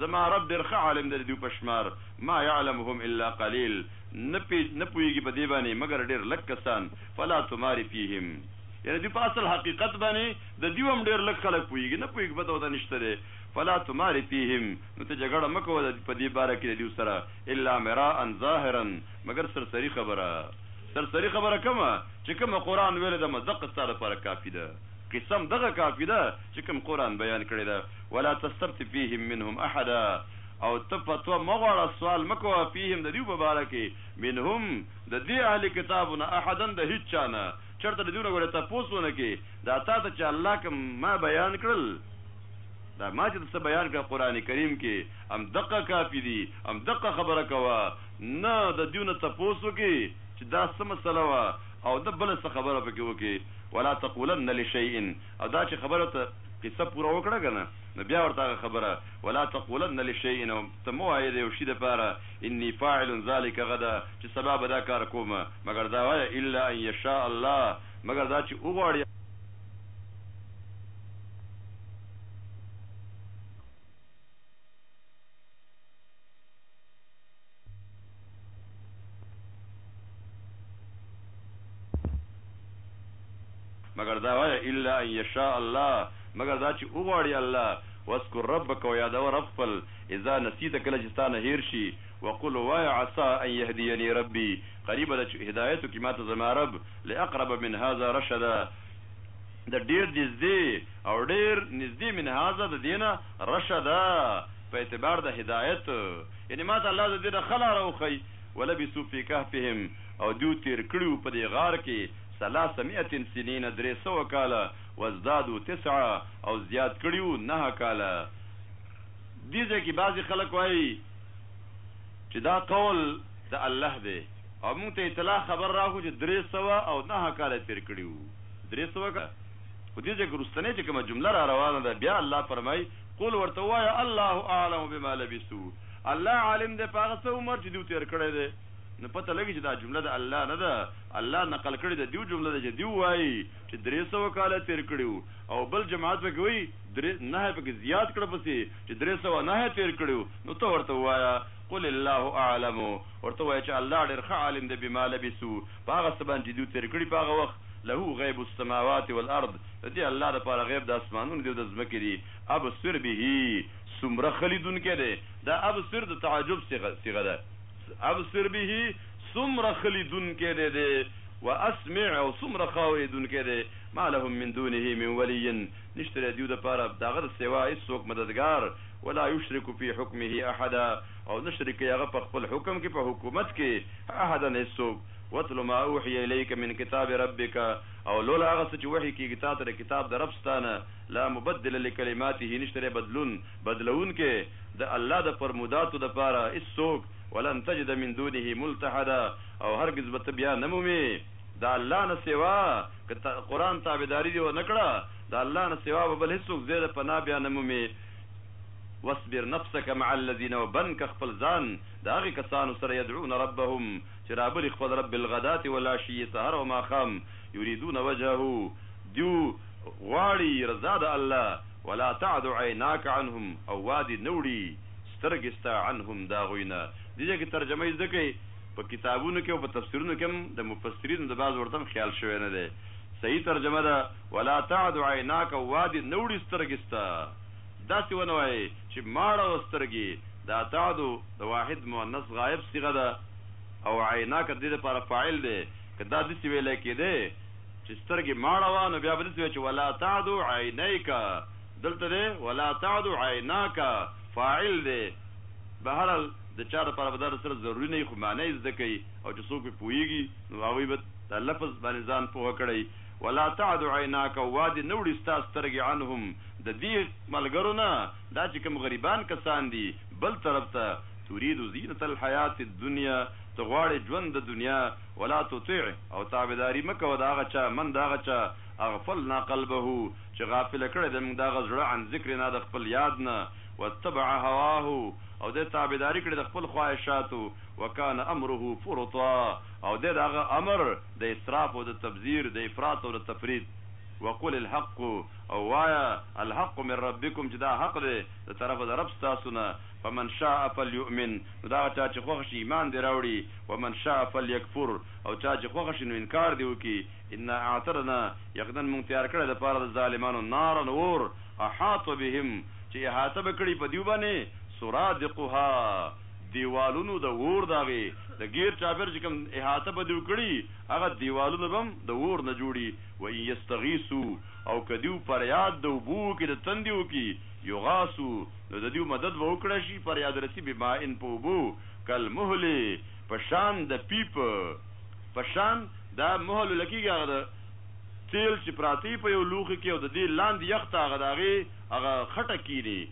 زما رب ډېر ښه عالم دی د دوی په شمار، ما يعلمهم الا قليل، نه پي نه پوهېږي په دې باندې مګر ډېر لږ کسان، فلا تمار فيهم، يعنې دوی په اصل حقيقت باندې د دوی هم ډېر لږ خلک پوهېږي، نه پوهېږي پته ورته نشته دی، فلا تمار فيهم، نو ته جګړه مه کوه په دې باره کې د دوی سره، الا مراء ظاهرا، مګر سرسري خبره، سرسري خبره کومه چې کومه قرآن ويلې ده همدغه ستا لپاره کافي ده، قصه همدغه کافي ده چې کوم قرآن بيان کړې ده. ولا تستفت فيهم منهم احدا او ته فتوا مه غواړه، سوال مه کوه، فيهم د دوی په باره کې، منهم د دې اهل کتابو نه، احدا د هيچا نه، چرته د دوی نه غواړې تپوس ونه کړې، دا تا ته چې الله کوم ما بيان کړل، دا ما چې ته څه بيان کړل قرآن کريم کې، هم دقه کافي دي، هم دقه خبره کوه، نه د دوی نه تپوس وکړې چې دا څه مسئله وه او نه بله څه خبره پکې وکړې، ولا تقولن لشيء. او دا چې خبره ته قصه پوره وکړه کنه نو بیا ورته هغه خبره ولا تقولن لشیء او ته مه وایه د یو شي لپاره انی فاعل ذلک غدا چې سبا به دا کار کوم مګر دا وایه الا ان یشاء الله مګر دا چې وغواړي مگر دا وایه الا ان یشاء الله مگر دا چې وغواړي الله واذکر ربک او یادوه رب خپل اذا نسیت کله چې ستا نه هیر شي وقل وایه عسا ان یهدیني ربي قریبه ده چې هدایت وکړي ماته زما رب لاقرب من هذا رشدا د ډیر نږدې او ډیر نږدې من هذا د دینه رشدا په اعتبار د هدایت یعنی ماته الله د دې نه ښه لاره وښیي، ولبثوا فی کهفهم او دوی تېر کړي وو په دې غار کې ثلاثمئة سنین درې سوه کاله وازدادوا تسعا او زیات کړي وو نهه کاله دې ځای کې بعضې خلک وایي چې دا قول د الله دی او موږ ته اطلاع خبر راکړو چې درې سوه او نهه کاله تېر کړي وو درې سوه کاله خو دې ځای کې وروستنۍ چې کومه جمله راروانه ده بیا الله فرمایي قل ورته ووایه الله اعلم بما لبثو الله عالم دی په هغه څه عمر چې دیو تیر کړی دی نو پته لګی چې دا جمله د الله نه ده الله نقل کړی د دیو جمله ده چې دیو وایي چې درې سوه کاله تیر کړي او بل جماعت پکې وایي درې نهه پکې زیات کړه پسې چې درې سوه نهه تیر کړي نو ته ورته ووایه قل الله اعلم ورته ووایه چې الله ډېر ښه عالم دی بما لبثو په هغه څه باندې چې دوی تېر کړي په هغه وخت، له غیب السماوات والارض، د دې الله لپاره غیب د اسمانونو دی او د ځمکې دی، ابصر به، څومره ښه لیدونکی دی، دا ابصر د تعجب صیغه ده، ابصر به، څومره ښه لیدونکی دی دی، واسمع، او څومره ښه اورېدونکی دی، ما لهم من دونه من ولی، نشته دی دوی لپاره د هغه د سوا هېڅوک مددګار، ولا یشرک فی حکمه احدا، او نه شریکوي هغه په خپل حکم کي، په حکومت کي، احدا هیڅوک، واتل ما اوحی الیک من کتاب ربک، او لوله هغه څه چي وحی کیږي تاته له کتاب د رب ستا نه، لا مبدل لکلماته نشته دی بدلون، بدلوونکی، د الله د فرموداتو د پاره هیڅوک، ولن تجد من دونه ملتحدا، او هرګز به ته بیا نه مومې د الله نه سوا، که ته قرآن تابعداري دي ونه کړه، د الله نه سوا به بل هیڅوک ځای د پناه بیا نه مومې. واصبر نفسک مع الذین او بند که خپل ځان د هغه کسانو سره يدعون ربهم چې رابلي خپل رب بالغداة والعشي سهار او ماښام يريدون وجهه ديو غواړي رضا د الله ولا تعد عيناک عنهم او وا دې نه وړي سترګې ستا عنهم د هغوی نه دې ځای کې ترجمه زده کړئ په کتابونو کې او په تفسيرونو کې هم د مفسرينو د بعضو ورته هم خيال شوی نه دی صحيح ترجمه ده ولا تعد عيناک او وا دې نه وړي سترګې ستا داسې ونه وايې چې ماړه او سترګې د اتعدو د واحد مؤنث غائب صيغه ده او عيناک د دې لپاره فاعل دی، که دا داسې ويلی کېدی چې سترګې ماړه وه نو بيا به داسې وای چې ولا تعد عينيک دلته دی ولا تعد عيناک فاعل دی، بهرحال د چا لپاره به دا مسله ضروري نه وي خو معنی يې زده کړئ او چې څوک پرې پوهېږي نو هغوی به دا لفظ باندې ځان پوه کړی. ولا تعد عیناک او وا دې نه وړي ستا سترګې عنهم د دې ملګرو نه، دا چې کوم غریبان کسان دي، بل طرف ته، ترید زینة الحیاة الدنیا، ته غواړې ژوند د دنیا، ولا تطع او تابعداري مه کوه د هغه چا، من د هغه چا، اغفلنا قلبه چې غافل کړی دی موږ د هغه زړه، عن ذکرنا د خپل یاد نه، واتبع هواه او دی تابعداري کړې د خپل خواهشاتو، وکان امره فرطا او دی د هغه امر، د اسراف او د تبذیر، د افراط او د تفریط، وقل الحق او وایه الحق من ربکم چې دا حق دی د طرفه د رب ستاسو نه، فمن شاء فلیؤمن نو دغه چا چې خوښ شي ایمان دې راوړي، ومن شاء فلیکفر او چا چې خوښ شي نو انکار دې وکړي، انا اعتدنا یقینا مونږ تیار کړی د پاره د ظالمانو نارا اور احاط بهم چې احاطه به کړي په دوی باندې سرادقها. دېوالونو د اور د هغې د ګېر چاپېر چې کوم احاطه به دوی کړي هغه دېوالونه به هم د اور نه جوړي و ان يستغيثو او که دوی فرياد د اوبو وکړي د تندې وکړي يغاثو نو د دوی مدد به وکړی شي فرياد رسي بماء په اوبو کالمهل په شان د پيپ په شان دا مهل ويل کېږي هغه د تېل چې پراته وي په يو لوښي کې او د دې لاندې يخ ته هغه د هغې هغه خټه کيني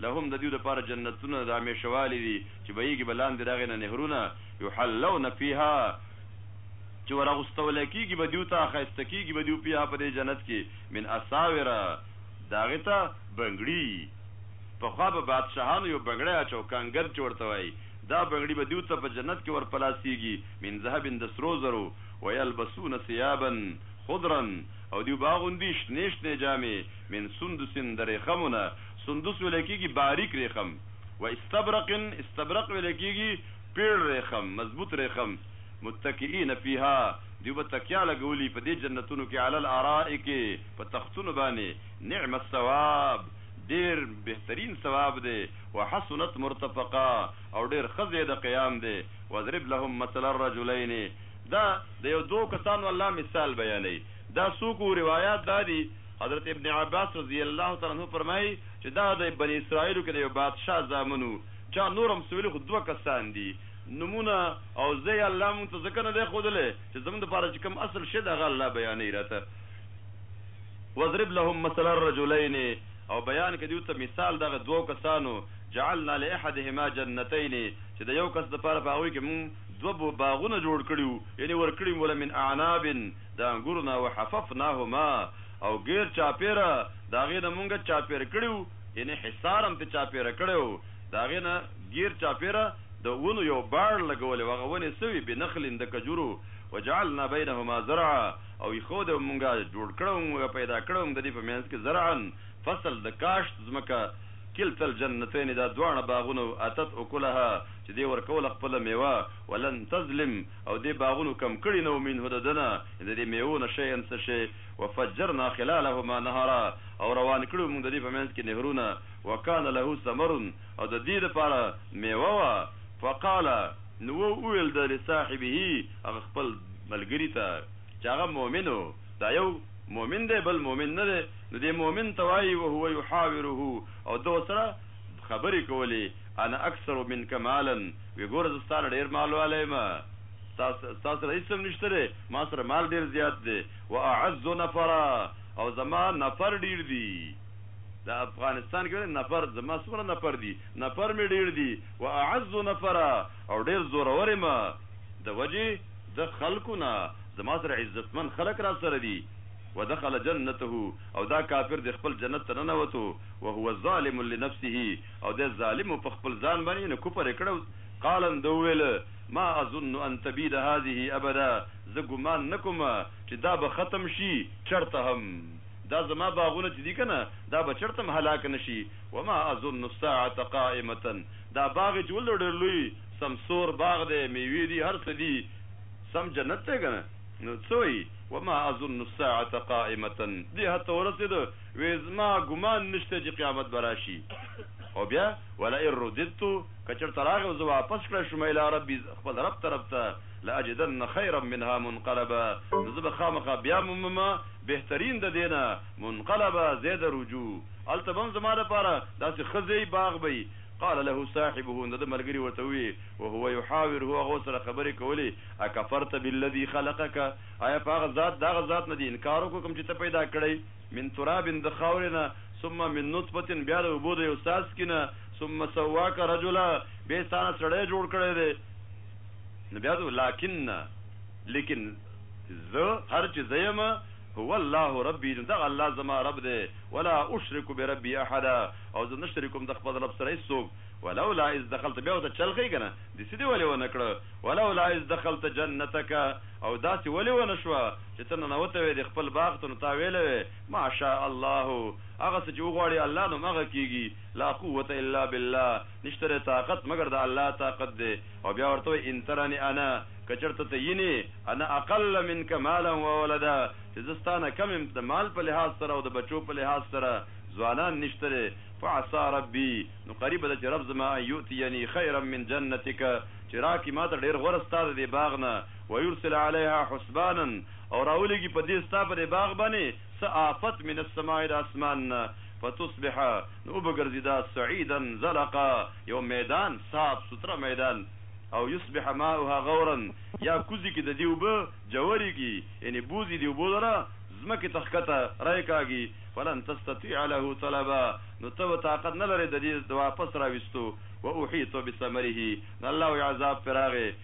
لهم د دوی لپاره جنتونه د همېشه والي دي چې بهېږي به لاندې د هغې نه نهرونه، يحلون فيها، چې ور اغوستول کېږي به دوی ته، ښايسته کېږي به دوی، فيها، په دې جنت کې، من اساور، د هغې ته بنګړي، پخوا به بادشاهانو يو بنګړی اچاوه، کنګن چې ورته وايي، دا بنګړي به دوی ته په جنت کې ور په لاس کېږي، من ذهب، د سرو زرو، ويلبسون ثيابا خضرا، او دوی به اغوندي شنې شنې جامې، من سندس، د رېښمو نه، سندس ویل کیږي باریک ریښم. و استبرق، استبرق ویل کیږي پیړ ریښم، مضبوط ریښم. متکئین فیها، دوی به تکیه لګولي په دې جنتونو کې علی الارائک، په تختونو باندې، نعم الثواب، ډیر بهترین ثواب دی، و حسنت مرتفقا، او ډیر ښه ځای د قیام دی، واضرب لهم مثل الرجلین، دا د یو دوو کسانو الله مثال بیانوي، دا څوک وو؟ روایات دا دي. حضرت ابن عباس رضی الله تعالی عنه فرمايي چې دا د بني اسرائيلو کې د يو بادشاه زامن وو، چا نور هم څه ويلي خو دوه کسان دي، نومونه او ځای يې الله موږ ته ځکه نه دی ښودلی چې زموږ لپاره چې کوم اصل شی دی هغه الله بيانوي راته، واضرب لهم مثل الرجلين، او بيان کړه دوی ته مثال د هغه دوو کسانو، جعلنا لاحدهما جنتين، چې د يو کس لپاره په هغوی کې موږ دوه باغونه جوړ کړي وو، يعنې ورکړي مو له من اعناب، د انګورو نه وحففناهما او ګېر چاپېره د هغې نه مونږ چاپېر کړي وو، یعنې حصار هم ترې چاپېره کړی وو، د هغې نه ګېر چاپېره د ونو یو باړ لګولی وو، هغه ونې څه وې، بنخل د کجورو، وجعلنا بینهما زرعا او ایښودی وو مونږ، جوړ کړی وو مونږ، پیدا کړی وو مونږ د دې په منځ کې زرعا فصل، د کاشت ځمکه، کلتا الجنتین دا دواړه باغونه وو، اتت اکلها چې دې ورکوله خپله مېوه، ولم تظلم او دې باغونو کم کړي نه وو منه د ده نه، یعنې د دې مېوو نه، شیئا څه شی، وفجرنا خلالهما نهرا او روان کړي وو مونږ د دې په منځ کې نهرونه، وکان له ثمر او د دې لپاره مېوه وه، فقال نو و وویل ده لصاحبه هغه خپل ملګري ته چې هغه مؤمن و، دا یو مؤمن دی بل مؤمن نه دی، نو دې مؤمن ته وایي وهو یحاوره او ده ورسره خبرې کولې، انا اکثر منک مالا، وی ګوره زه ستا نه ډیر مال والا یم، ستا ستا سره هیڅ هم نشته دی، ما سره مال ډیر زیات دی، واعز نفرا او زما نفر ډیر دي، دا افغانستان کې نفر زما څومره نفر دي، نفر مې ډیر دي، واعز نفرا او ډیر زورور یم، د وجې د خلکو نه، زما سره عزتمن خلک راسره دي، ودخل جنته او دا کافر دې خپل جنت ته ننوتو، وهو ظالم لنفسه، او دی ظالم وو په خپل ځان باندې نه کفر یې کړو قالا ده وویل، ما اظن ان تبید هذه ابدا زه ګمان نه کوم چې دا به ختم شي چرته هم دا زما باغونه چې دي کنه دا به چرته هم هلاک نه شي وما اظن الساعة قائمة دا باغ یې چې ولده ډېر لوی سمسور باغ دی میوې دي هر څه دي سم جنت دی کنه نو څه وایي وما اظن الساعة قائمة دې حد ته ورسېدو وې زما ګمان نشته چې قیامت به راشي او بیا ولئن رددت که چرته راغلم زه واپس کړل شوم الی ربی خپل رب طرف ته لاجدن خیرا منها منقلبا نو زه به خامخا بیا مومم بهترین د دې نه منقلبا ځای د رجوع هلته به هم زما لپاره داسې ښه ځای باغ به وي قال له صاحبه نو د ده ملګري ورته وویې وهو یحاوره هغه ورسره خبرې کولې اکفرت بالذي خلقک ایا په هغه ذات د هغه ذات نه دې انکار وکړ کوم چې ته پیدا کړی من تراب د خاورې نه، ثم من نطفة بیا د اوبو د یو څاڅکي نه، ثم سواک رجلا بیا یې تانه سړی جوړ کړی دی. نو بیا د لکن نه لیکن زه هر چې زه یم هو الله ربي نو دغه الله زما رب دی، ولا اشرک بربي احدا او زه نه شریکوم د خپل رب سره هیڅ څوک، ولولا اذ دخلت بیا ورته چل ښیي که نه، داسې دې ولې ونه کړه، ولولا اذ دخلت جنتک او داسې ولې ونه شوه، چې ته ننوتی وې د خپل باغ ته نو تا ویلی وی، ما شاء الله، هغه څه چې وغواړي الله نو همغه کیږي، لا قوة الا بالله، نشته دی طاقت مګر د الله طاقت دی، او بیا ورته وایي، ان ترني انا، که چېرته ته وینې، انا اقل منک مالا وولدا، چې زه ستا نه کم یم د مال په لحاظ سره او د بچو په لحاظ سره، ځوانان نشته دی، فعسیٰ ربي، نو قریبه ده چې رب زما ان یؤتیني خیرا من جنتک، چې راکړي ماته ډېر غوره ستا د دې باغ نه، ويرسل عليها حسبانا او راوليږي په دې ستا په دې باغ باندې څه آفت من السماء د آسمان نه فتصبح نو وبه ګرځي دا صعيدا زلقا يو ميدان صاف سوتره ميدان او يصبح ماؤها غورا يا کوزي کي د دې اوبه جوري کي يعني بوزي دې اوبو لره ځمکې ته ښکته رايې کاږي فلن تستطيع له طلبا نو ته به طاقت نه لرې د دې د واپس راويستو واحيط بثمره نو الله وايي عذاب پرې راغی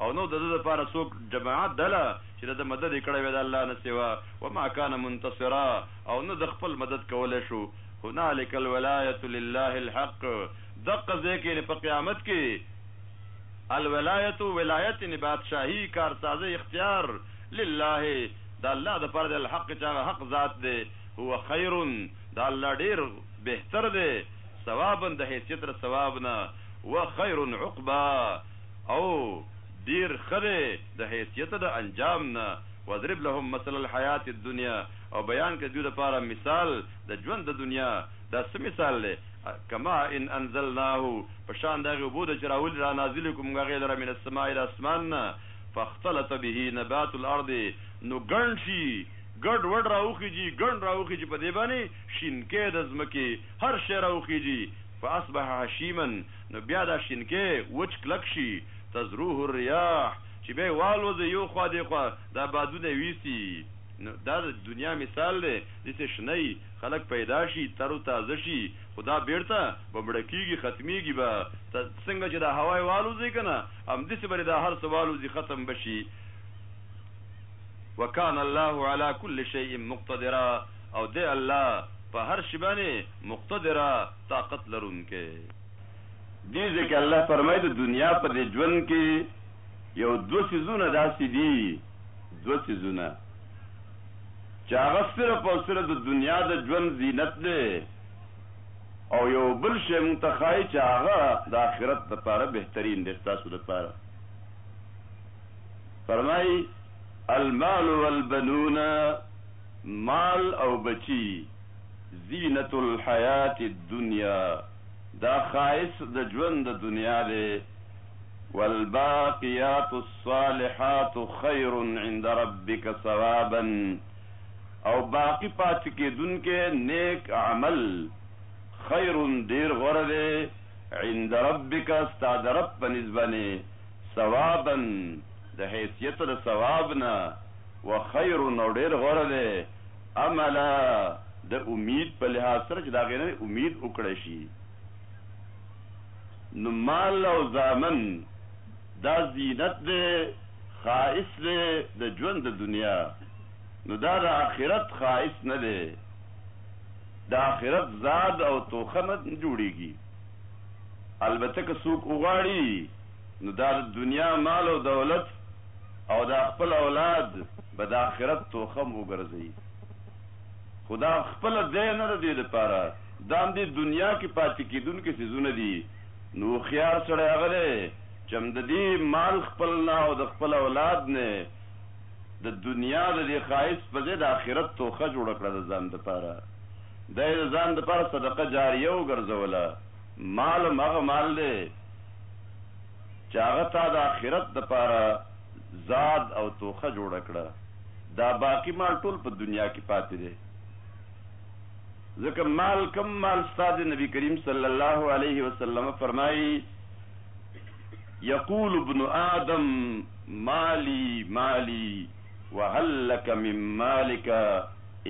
او نه وو د ده لپاره څوک، جماعت، ډله، چې د ده مدد يې کړی وای د الله نه سوا، وما کان منتصرا، او نه ده خپل مدد کولی شو، هنالک الولاية لله الحق، دقه ځای کې يعنې په قيامت کې، الولاية، ولايت، يعنې بادشاهي، کارسازۍ، اختيار، لله، د الله لپاره دی، الحق، چې هغه حق ذات دی، هو خير، د الله ډېر بهتر دی، ثوابا، د حيثيت د ثواب نه، وخير عقبا. او ډیر ښه دی د حیثیت د انجام نه، واضرب لهم مثل الحیاة الدنیا، او بیان کړه دوی لپاره مثال د ژوند د دنیا، دا څه مثال دی، کماء انزلناه، په شان د هغې اوبو ده چې راولي، رانازلې کړو موږ هغې لره، من السماء د اسمان نه، فاختلط به نبات الارض، نو ګڼ شي، ګډ وډ راوخیژي، ګڼ راوخیژي په دې باندې، شینکۍ د ځمکې، هر شی راوخیژي، فاصبح هشیما، نو بیا دا شینکی وچ کلک شي، تذروه الریاح، چې بیا یې والوځي یو خوا دې خوا، دا بادونه یې ویسي. نو دا د دنیا مثال دی، داسې شنی خلک پیدا شي، تر و تازه شي، خو دا بېرته به مړه کېږي، ختمېږي به، څنګه چې دا هوا یې والوځي که نه، همداسې به دا هر څه والوځي، ختم به شي. وکان الله علی کل شیء مقتدرا، او دی الله په هر شي باندې مقتدرا، طاقت لرونکی دي ځکه الله فرمايي د دنيا په دې ژوند کې يو دوه څيزونه داسې دي دوه څيزونه چې هغه صرف او صرف د دنيا د ژوند زينت دی او یو بل شی مونږ ته ښایي چې هغه د آخرت دپاره بهترین دی ستاسو دپاره فرمایي المال والبنون مال او بچی زینت الحیات الدنیا، دا ښایست د ژوند د دنیا دی، والباقیات الصالحات خیر عند ربک ثوابا، او باقي پاتې کېدونکی نېک عمل، خیر، ډېر غوره دی، عند ربک، ستا د رب په نزد باندې، ثوابا، د حیثیت د ثواب نه، وخیر، او ډېر غوره دی، امله د امید په لحاظ سره چې د هغې نه امید وکړی شي، نو مال او زامن دا زینت دی، ښایست دی د ژوند د دنیا، نو دا د آخرت ښایست نه دی، د آخرت زاد او توښه نه جوړېږي، البته که څوک وغواړي نو دا د دنیا مال او دولت او دا خپل اولاد به د آخرت توخم وګرځوي، خو دا خپله دی نه د دې لپاره، دا هم دې دنیا کې پاتې کېدونکي څیزونه دي، نو هوښیار سړی هغه دی چې هم د دې مال خپل نه او د خپل اولاد نه د دنیا د دې ښایست په ځای د آخرت توښه جوړه کړه د ځان لپاره، دا یې د ځان لپاره صدقه جاریه وګرځوله. مال هم هغه مال دی چې هغه تا د آخرت لپاره زاد او توښه جوړه کړه، دا باقي مال ټول په دنیا کې پاتې دی، ځکه مال کوم مال ستا دی، نبي کریم صلی الله علیه وسلم فرمایي، یقول ابن آدم مالی مالی وهل لک من مالک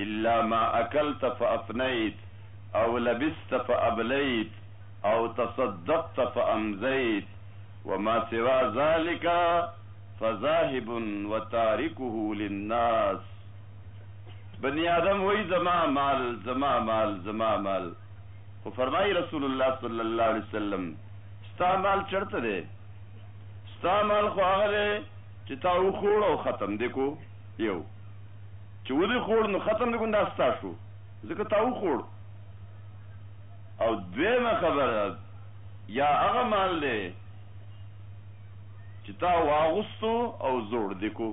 الا ما اکلت فافنیت، او لبست فابلیت او تصدقت فامضیت وما سوی ذلک فذاهب وتارکه للناس بنی آدم وایی زما مال زما مال زما مال خو فرمایی رسول الله صلی الله علیه وسلم ستا مال چرته دی ستا مال خو هغه دی چې تا وخوړ او ختم دی کو یو چې ودی خوړ نو ختم دی کو دا ستا شو ځکه تا وخوړ او دویمه خبره یا هغه مال دی چې تا واغوستو او زوړ دې کو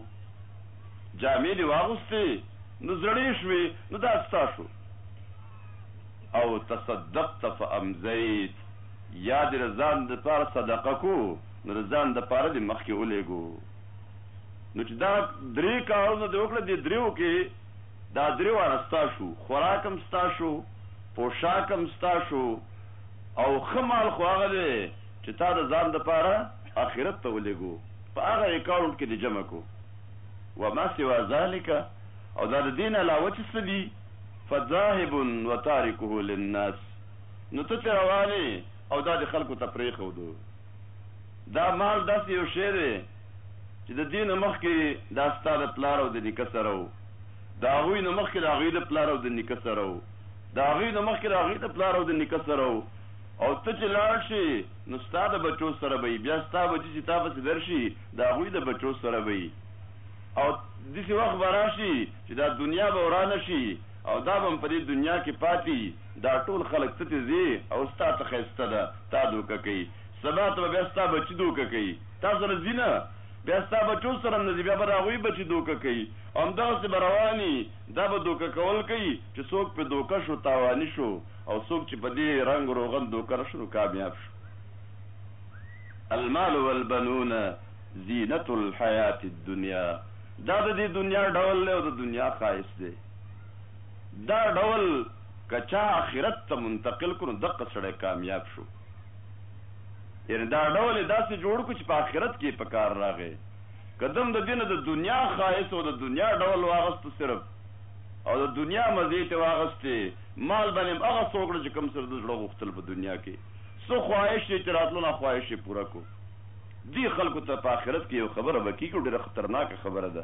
جامې دې واغوستې نو زړې شوې نو دا ستا شو او تصدقت فامزیت یا دې ځان د پاره صدقه کو نو ځان د پاره دې مخکې ولېګو نو چې دا درې کارونه دې وکړه دې دریو کې دا درې واړه ستا شو، خوراک هم ستا شو، پوشاک هم ستا شو او ښه مال خو هغه دی چې تا د ځان لپاره آخرت ته ولېږو، په هغه اکاونټ کې دې جمع کړو. وما سوی ذلک، او دا د دې نه علاوه چې څه دي، فذاهب وتارکه للناس، نو ته ترې روان یې او دا دې خلکو ته پرېښود. دا مال داسې یو شی دی چې د دې نه مخکې دا ستا د پلار او د نیکه سره و. د هغوی نه مخکې د هغوی د پلار او د نیکه سره وو، د هغوی نه مخکې د هغوی د پلار او د نیکه سره وو، او ته چې لاړ شې، نو ستا د بچو سره به وي، بیا ستا بچي چې تا پسې درشي، د هغوی د بچو سره به وي، او داسې وخت به راشي چې دا دنیا به ورانه شي، او دا به هم په دې دنیا کې پاتې وي، دا ټول خلک ته چې ځې، او ستا ته ښایسته ده، تا دوکه کوي، سبا ته به بیا ستا بچي دوکه کوي، تا سره ځي نه. بیا ستا بچو سره هم نځي بیا به هغوی بچي دوکه کوي او همدغسې به روان يي دا به دوکه کول کوي چې څوک پرې دوکه شو تاواني شو او څوک چې په دې رنګ روغن دوکه نه شو نو کامیاب شو المال والبنون زینت الحیات الدنیا دا د دې دنیا ډول دی او د دنیا خایس دی دا ډول که چا آخرت ته منتقل کړو دقه سړی کامیاب شو یعنې دا ډول یې داسې جوړ کړو چې په آخرت کې یې په کار راغی که دم د دې نه د دنیا خایس او د دنیا ډول واغستو صرف او د دنیا مزې ترې واغستې مال باندې هم هغه څه وکړه چې کوم سره د زړه غوښتل په دنیا کې څه خواهش یې چې راتلو نه خواهش یې پوره کړو دې خلکو ته په آخرت کې یو خبره به کېږي او ډېره خطرناکه خبره ده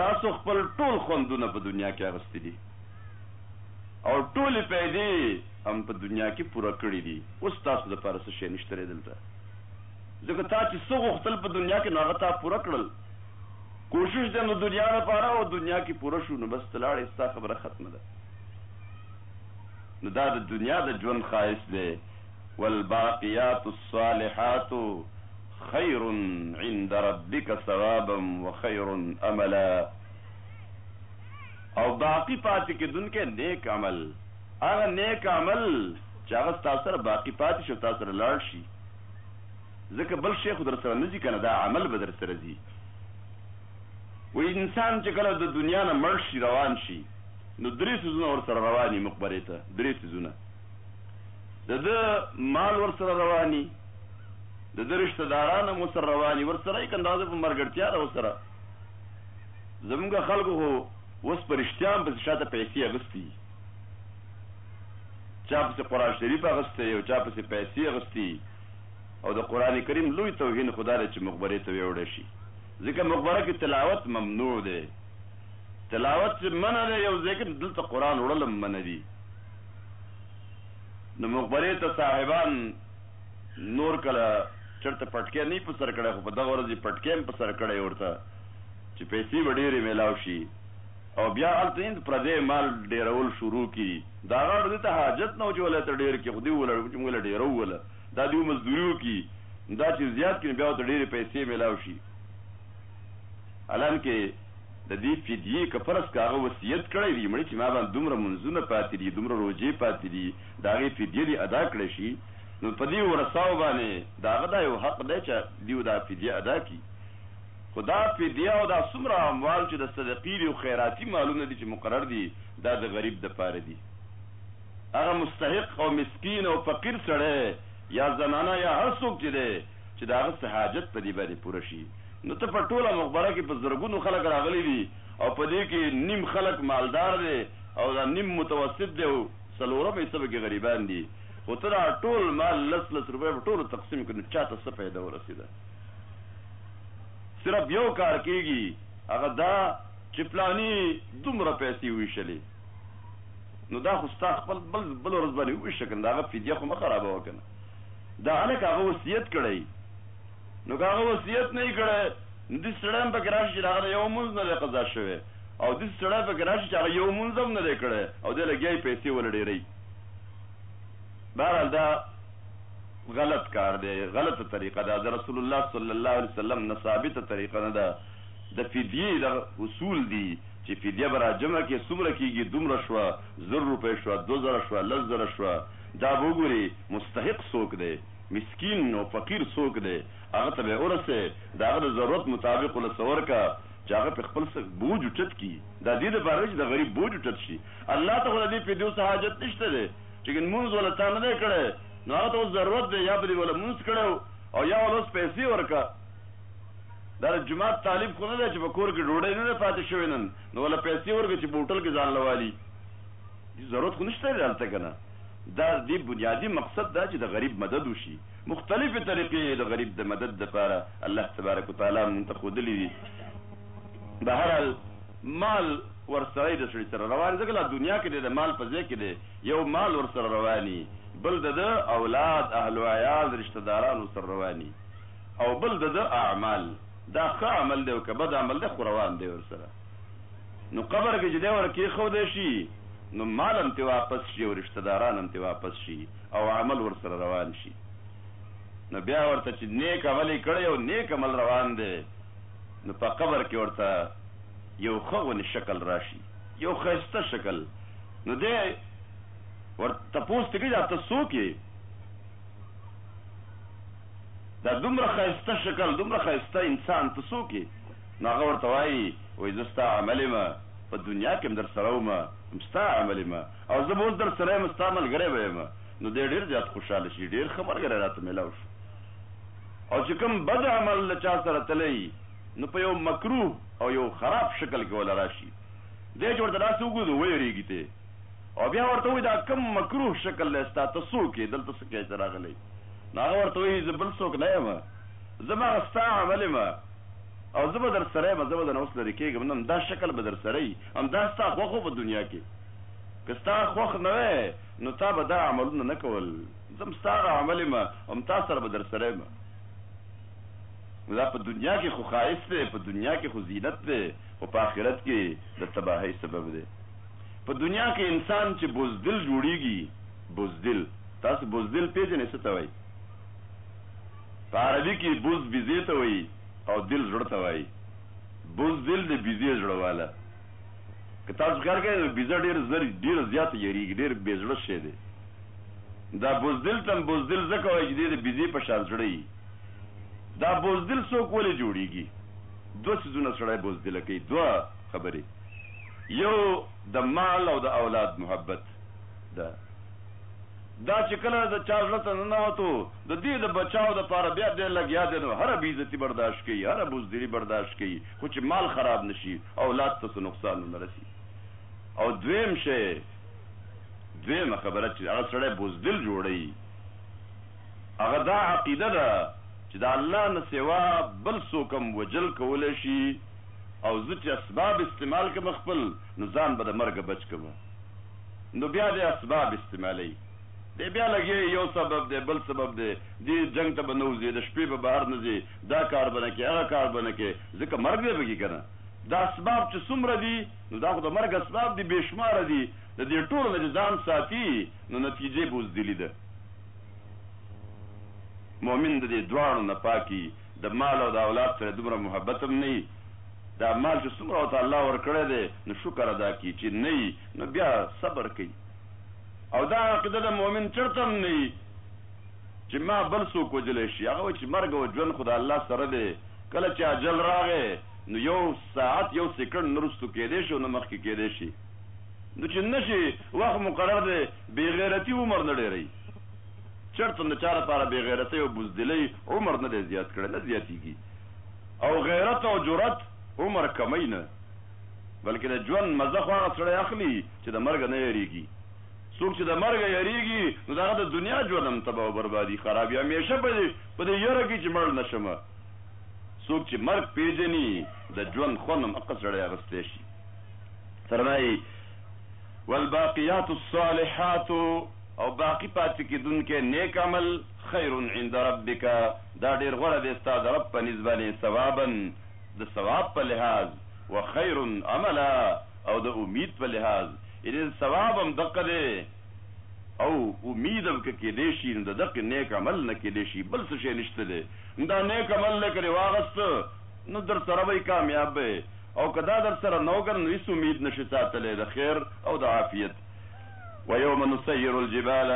تاسو خپل ټول خوندونه په دنیا کې اغستي دي او ټولې پیدې هم په دنیا کې پوره کړې دي اوس تاسو د پاره څه شی نشته دی دلته ځکه تا چې څه غوښتل په دنیا کې نو هغه تا پوره کړل کوشش دې نو دنیا لپاره او دنیا کې پوره شو نو بس ته لاړې ستا خبره ختمه ده نو دا د دنیا د ژوند ښایست دی والباقیات الصالحات خير عند ربک ثوابا وخير املا او باقي پاتې کېدونکی نېک عمل هغه نېک عمل چې هغه ستا سره باقي پاتې شي او تا سره لاړ شي ځکه بل شی خو در سره نه ځي که نه دا عمل به در سره ځي و انسان چې کله د دنیا نه مړ شي روان شي نو درې څیزونه ورسره روان وي مقبرې ته درې څیزونه د ده مال ورسره رواني د ده رشته داران هم ورسره رواني ورسره یې کنده زه په مرګړتیا ده ورسره زمونږ خلکو خو اوس په رښتیا هم پسې شاته پیسې اخیستي چا پسې قرآن شریف اخیستی او چا پسې پیسې اخیستي او د قرآن کریم لوی توهین خدا دی چې مقبرې ته ویوړی شي ځکه مقبره کې تلاوت ممنوع دی تلاوت چې منع دی یو ځای کې دلته قرآن وړل هم منع دي نو مقبرې ته صاحبان نور کله چرته پټکی نه وي په سر کړی خو په دغه ورځ یې پټکی هم په سر کړی ورته چې پیسې به ډېرې میلاو شي او بیا هلته یې پردی مال ډېرول شروع کړي د هغه اړو دې ته حاجت نه و چې وله ته ډېر کړې خو دې وویل چې موږ له ډېرو وله دا دې مزدوري وکړي دا چې زیات کړي بیا ورته ډېرې پیسې میلاو شي حالانکه د دې فدیې که فرض که هغه وصیت کړی وي مړه چې ما باندې دومره مونځونه پاتې دي، دومره روژې پاتې دي، د هغې فدیه دې ادا کړی شي، نو په دې ورثاو باندې د هغه دا یو حق دی چې دوی دا فدیه ادا کړي، خو دا فدیه او دا څومره اموال چې د صدقې دي او خیراتي مالونه دي چې مقرر دي دا د غریب دپاره دي، هغه مستحق او مسکین او فقیر سړی یا زنانه یا هر څوک چې دی، چې د هغه څه حاجت په دې باندې پوره شي، نو ته په ټوله مقبره کې په زرګونو خلک راغلي دي او په دې کې نیم خلک مالدار دی او دا نیم متوسط دی او څلورمه حصه په کې غریبان دي، خو ته دا ټول مال لس لس روپۍ په ټولو تقسیم کړ نو چا ته څه فایده ورسېده؟ صرف یو کار کېږي هغه دا چې پلاني دومره پیسې وویشلې نو دا خو ستا خپل بل بله ورځ باندې وویشه کنه د هغه فدیه خو مه خرابوه کنه. دا هلک هغه وصیت کړی نو که هغه وصیت نه کړی نو داسې سړی هم پکې راشي چې هغه د یو مونځ نه دی قضا شوی او داسې سړی پکې راشي چې هغه یو مونځ هم نه دی کړی او دی لګیا یې پیسې وله ډېروي بهرحال دا غلط کار دی غلطه طریقه ده د رسول الله صلی الله علیه وسلم نه ثابته طریقه نه ده د فدیې د اصول دي چې فدیه به راجمع کړې څومره کېږي دومره شوه زر روپۍ شوه دوه زره شوه لس زره شوه دا به وګورې مستحق څوک دی، مسکین او فقیر څوک دی، هغه ته به یې ورسې، د هغه د ضرورت مطابق ورله څه ورکه چې هغه پرې خپل څه بوج اوچت کړي، دا دې لپاره دی چې د غریب بوج اوچت شي، الله ته خو د دې فدیو څه حاجت نشته دی، چې ګنې لمونځ ورله تا نه دی کړی، نو هغه ته اوس ضرورت دی، یا به دې ورله لمونځ کړی و او یا ورله اوس پیسې ورکه، دا د جومات طالب خو نه دی چې په کور کې ډوډۍ نه ده پاتې شوې نن، نو ورله پیسې ورکه چې په هوټل کې ځانله والي. ضرورت خو نشته دی هلته کنه دا دی بنیادی مقصد دا چې د غریب مدد وشي مختلفې طریقې یې د غریب د مدد لپاره الله تبارک وتعالی مونږ ته ښودلې دي بهرحال مال ورسره د سړي سره روان ځکه لا دنیا کې دی د مال په ځای کې دی یو مال ورسره رواني بل د ده اولاد اهل عیال رشته داران ورسره رواني او بل د ده اعمال دا ښه عمل دی او که بد عمل دی خو روان دی ورسره نو قبر کې چې دی ور کېښودی شي، نو مال هم ترې واپس شي او رشته داران هم ترې واپس شي او عمل ورسره روان شي. نو بیا ورته چې نېک عمل یې کړی او نېک عمل روان دی، نو په قبر کې ورته یو ښه غوندې شکل راشي، یو ښایسته شکل. نو دی ور تپوس ترې کوي، دا ته څوک یې؟ دا دومره ښایسته شکل، دومره ښایسته انسان، ته څوک یې؟ نو هغه ورته وايي، وایي زه ستا عمل یم، په دنیا کې هم درسره وم، هم ستا عمل یم او زه به اوس درسره یم، ستا ملګری به یم. نو دی ډېر زیات خوشاله شي، ډېر ښه ملګری راته مېلاو شو. او چې کوم بد عمل له چا سره تلی وي، نو په یو مکروه او یو خراب شکل کې وله راشي، دی چې ورته داسې وګوري، نو وېرېږي ترې او بیا ورته وایي، دا کوم مکروه شکل دی ستا، ته څوک یې، دلته څه کیسې راغلی؟ نو هغه ورته وایي، زه بل څوک نه یم، زه هماغه ستا عمل یم. او زه به درسره یم، زه به درنه اوس لرې کېږم نه، همدا شکل به درسره وي، همدا ستا خوښ و په دنیا کې، که ستا خوښ نه وای، نو تا به دا عملونه نه کول، زه هم ستا هغه عمل یم، هم تا سره به درسره یم، نو دا په دنیا کې خو ښایست دی، په دنیا کې خو زینت دی، خو په آخرت کې د تباهۍ سبب دی. په دنیا کې انسان چې بزدل جوړېږي، بزدل، تاسو بزدل پېژنئ څه ته وایي؟ په عربي کې بز بیزې ته وایي او دل زړه ته وایي. بز دل د بیزې زړه واله. که تاسو خیال کړئ نو بیزه ډېر زر ډېر زیات یریږي، ډېر بې زړه شی دی. دا بزدل ته هم بزدل ځکه وایي چې دی د بیزې په شان زړه یي. دا بزدل څوک ولې جوړیږي؟ دوه څیزونه سړی بزدله کوي، دوه خبرې. یو د مال او د اولاد محبت ده. دا چې کله د چا زړه ته ننوتو د دې د بچاو د پاره بیا دی لګیا دی نو هره بی عزتی برداشت کوي هره بزدلی برداشت کوي خو چې مال خراب نه شي اولاد ته څه نقصان ونه رسي او دویم شی دویمه خبره چې هغه سړی بزدل جوړوي هغه دا عقیده ده چې د الله نه سوا بل څوک هم وژل کولی شي او زه چې اسباب استعمال کوم خپل نو ځان به د مرګه بچ کوم نو بیا دی اسباب استعمالوی دی بیا لګیا یی یو سبب دی بل سبب دی دی جنګ ته به نه وځی د شپی به بهر نه ځی دا کار به نه کی هغه کار به نه کی ځکه مرګ دی پکی کنه دا اسباب چی څومره دی نو دا خو د مرګ اسباب دی بی شماره دی د دی ټولو نه چی ځان ساتی نو نتیجه به اوس دی لیده مؤمن د دی دواړو نه پاک یی. د مال او د اولاد سره دومره محبت هم نه وي، دا مال چې څومره ورته الله ورکړی دی نو شکر ادا کړي، چې نه وي نو بیا صبر کوي او دا عقیده د مؤمن چرته هم نه وي چې ما بل څوک وژلی شي، هغه وایي چې مرګ او ژوند خو د الله سره دی، کله چې اجل راغی نو یو ساعت یو سیکنډ نه وروسته کیدای شي او نه مخکې کیدای شي، نو چې نه شي وخت مقرر دی، بې غیرتي عمر نه ډیروي. چرته د چا لپاره بې غیرتۍ او بزدلۍ عمر نه دی زیات کړی، نه زیاتېږي او غیرت او جرأت عمر کموي نه، بلکې د ژوند مزه خو هغه سړی اخلي چې د مرګه نه یریږي، څوک چې د مرګه یریږي نو د هغه د دنیا ژوند هم تباه او بربادي خراب وي، همیشه به دې په دې یره کې چې مړ نه شم، څوک چې مرګ پېژني د ژوند خوند هم هغه سړی اخیستی شي. فرمایي، والباقیات الصالحات. او باقي پاتې کېدونکی نېک عمل، خير عند ربک، دا ډېر غوره دی ستا د رب په نزد باندې، ثوابا، د ثواب په لحاظ، وخير املا، او د اميد په لحاظ، يعنې ثواب هم دقه دی او اميد هم که کېدای شي نو د دقې نېک عمل نه کېدای شي بل څه شی نشته دی، نو دا نېک عمل دی که دې واخيست نو درسره به يې کامياب به يې او که دا درسره نه وکړ نو هېڅ اميد نه شې ساتلی د خير او د عافيت. ويوم نسير الجبال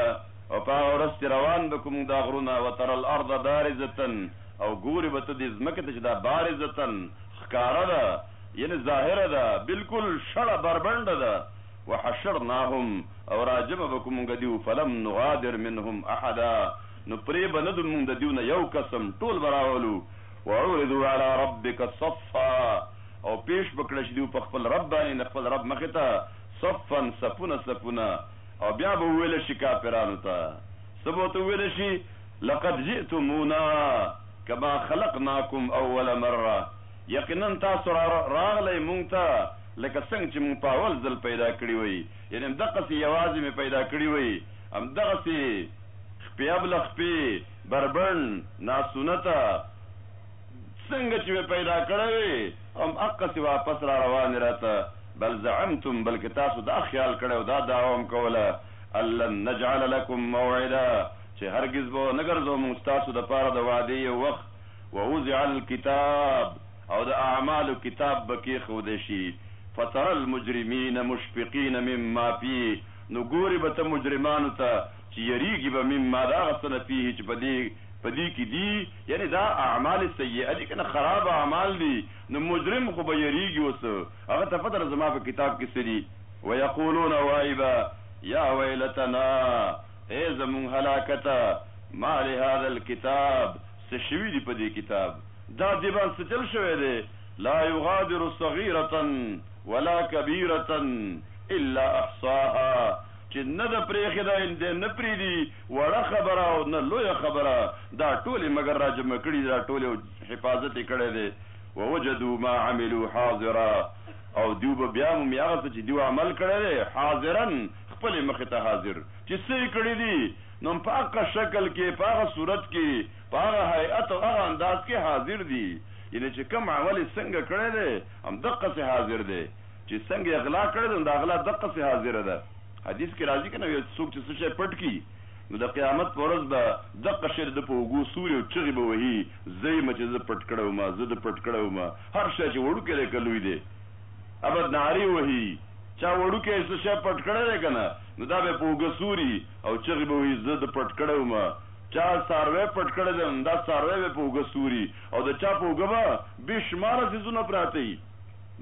او په هغه ورځ چې روان به کړو موږ دا غرونه، وترا الارض بارزة او ګورې به ته دې ځمکې ته چې دا بارزة ښکاره ده يعنې ظاهره ده بلکل شړه بربنډه ده، وحشرناهم او راجمع به کړو موږ دوی فلم نغادر منهم احدا نو پرې به نه ږدو موږ د دوی نه يو کس هم ټول به راولو، وعرضو علی ربک صفا او پېش به کړل شي دوی په خپل رب باندې د خپل رب مخې ته. صفا، صفونه صفونه، او بیا به وویل شي کافرانو ته، څه به ورته وویل شي، لقد جئتمونا کما خلقناکم اول مره، یقینا تاسو راغلئ موږ ته لکه څنګه چې موږ په اول ځل پیدا کړي وئ، یعنې همدقسې یوازې مې پیدا کړي وئ، همدغسې خپیابله خپې، بربنډ، ناسونته. څنګه چې مې پیدا کړی وې هم اقصې واپس را روانې راته بل زعمتم بلکې تاسو دا خیال کړی او دا دعوه هم کوله ان لن نجعل لکم موعدا چې هرګز به ونه ګرځو موږ ستاسو دپاره د وعدې یو وخت ووضع الکتاب او د اعمالو کتاب به کېښودی شي فتری المجرمین مشفقین مما فیه نو ګورې به ته مجرمانو ته چې يريږي به مما د هغه څه نه فيه چې په دې په دې کې دي يعنې دا اعمال سيئه دي کنه خراب اعمال دي نو مجرم خو به يريږي اوس هغه ته پته ده زما په کتاب کې څه دي ويقولون وايي به يا ويلتنا اې زمونږ هلاکته ما لهذا الكتاب څه شوي دي په دې کتاب دا دې باندې څه چل شوی دی لا يغادر صغيرة ولا كبيرة الا احصاها چې نه د پرېښې ده ان دی نه پرېږدي، وړه خبره او نه لویه خبره، دا ټول یې مګر را جمع کړي دي، دا ټول یې حفاظت یې کړی دی، ووجدوا ما عملوا حاضرا او دوی به بیا مومي هغه څه چې دوی عمل کړی دی حاضراً خپلې مخې ته حاضر، چې څه یې کړي دي نو هم په هغه شکل کې، په هغه صورت کې، په هغه هیئت او هغه انداز کې حاضر دي، یعنې چې کوم عمل یې څنګه کړی دی همدقسې حاضر دی. چي څنګه يې غلا کړې ده نو دا غلا دقسې حاضره ده، حديث کي راځي کنه يو څوک چي څه شی پټ کړي نو د قيامت په ورځ به دقه شی د ده په اوږو سوري او چغي به وهي زه يمه چي زه پټ کړی ومه زه ده پټ کړی ومه هر شی چي وړوکی دی که لوی دی ابد نعرې وهي چا وړوکی څه شی پټ کړی دی کنه نو دا به په اوږه سوري او چغي به وهي زه ده پټ کړی ومه چا څاروی پټ کړی دی نو دا څاروی به په اوږه سوري او د چا په اوږه به بې شماره څيزونه پراته وي.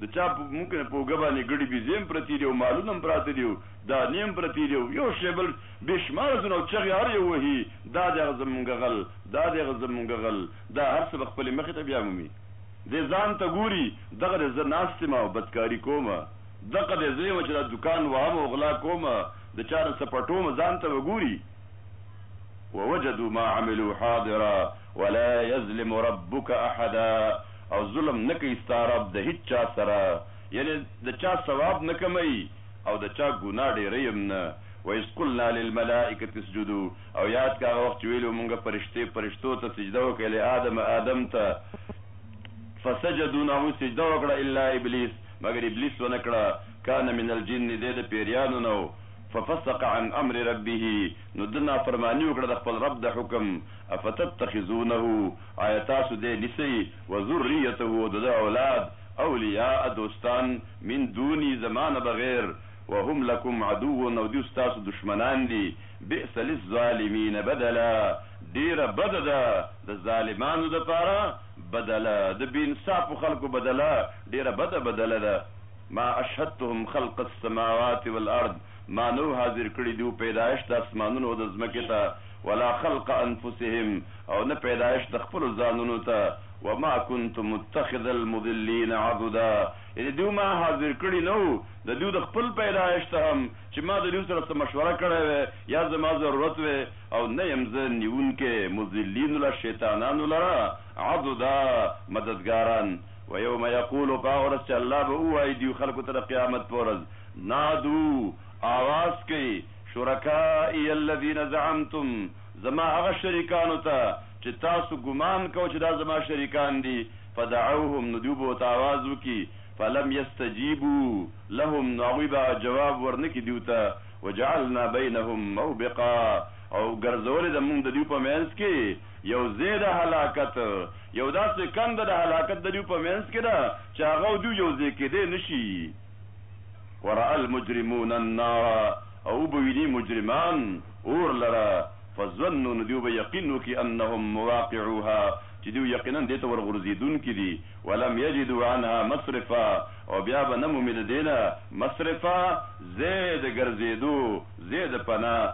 د چا په موږ نه په اوږه باندې ګړي بیزې هم پرتې دي او مالونه هم پراته دي او دانې هم پرتې دي او یو شی بل بې شماره ځونه او چغې هر یو وهي، دا دی هغه زموږ غل، دا دی هغه زموږ غل، دا هر څه به خپلې مخې ته بیا مومي. دی ځان ته ګوري، دغه دی زه ناست یم او بدکاري کوم، دقه دی زه یم چې دا دوکان وهم او غلا کوم، د چا نه څه پټوم، ځان ته به ګوري. ووجدوا ما عملوا حاضرا ولا يظلم ربک احدا. او ظلم نه کوي ستا رب د هیچا سره یعنې د چا ثواب نه کموي او د چا ګناه ډېروي هم نه واذ قلنا للملائکة اسجدو او یاد کړه هغه وخت چې ویلي وو مونږ پرشتې پرشتو ته سجده وکړئ لآدم آدم ته فسجدو نو هغوی سجده وکړه الا ابلیس مګر ابلیس ونه کړه کان من الجن دی د پیریانو نه و ففسق عن امر ربه نو ده نافرماني وکړه د خپل رب د حکم افتتخذونه آیا تاسو دی نیسئ، وذریته، او دده اولاد، اولیاء، دوستان، من دونی، زما نه بغیر، وهم لکم عدو، او دوی ستاسو دښمنان دي، بئس للظالمین بدلا، ډېره بده ده د ظالمانو دپاره بدله، د بې انصافو خلکو بدله ډېره بده بدله ده، ما اشهدتهم خلق السماوات والارض، ما نه وو حاضر کړي دوی پیدایښت د اسمانونو او د ځمکې ته، ولا خلق انفسهم او نه پیدایش د خپلو ځانونو ته وما کنت متخذ المضلین عضدا یعنې دوی ما حاضر کړي نه وو د دوی د خپل پیدایش ته هم چې ما د دوی سره څه مشوره کړی وی یا زما ضرورت وی او نه یم زه نیونکی مضلینو له شیطانانو لره عضدا مددګاران ویوم یقول په هغه ورځ چې الله به ووایي دوی خلکو ته د قیامت په ورځ نادو آواز کوي شرکائي الذین زعمتم، زما هغه شریکانو ته چې تاسو ګومان کوئ چې دا زما شریکان دي، فدعوهم، نو دوی به ورته آواز وکړي، فلم یستجیبوا لهم، نو هغوی به جواب ورنه کړي دوی ته، وجعلنا بینهم موبقا، او ګرځولې ده مونږ د دوی په منځ کې یو ځای د هلاکت، یو داسې کنده د هلاکت د دوی په منځ کې ده چې هغه او دوی یو ځای کیدای نه شي. ورأى المجرمون النار او وبه ويني مجرمان اور لره فظنوا نو دوی به يقين وکړي انهم مواقعوها چې دوی يقيناً دې ته ورغورځېدونکي دي ولم يجدوا عنها مصرفا او بيا به نه مومي د دې نه مصرفا ځای د ګرځېدو ځای د پناه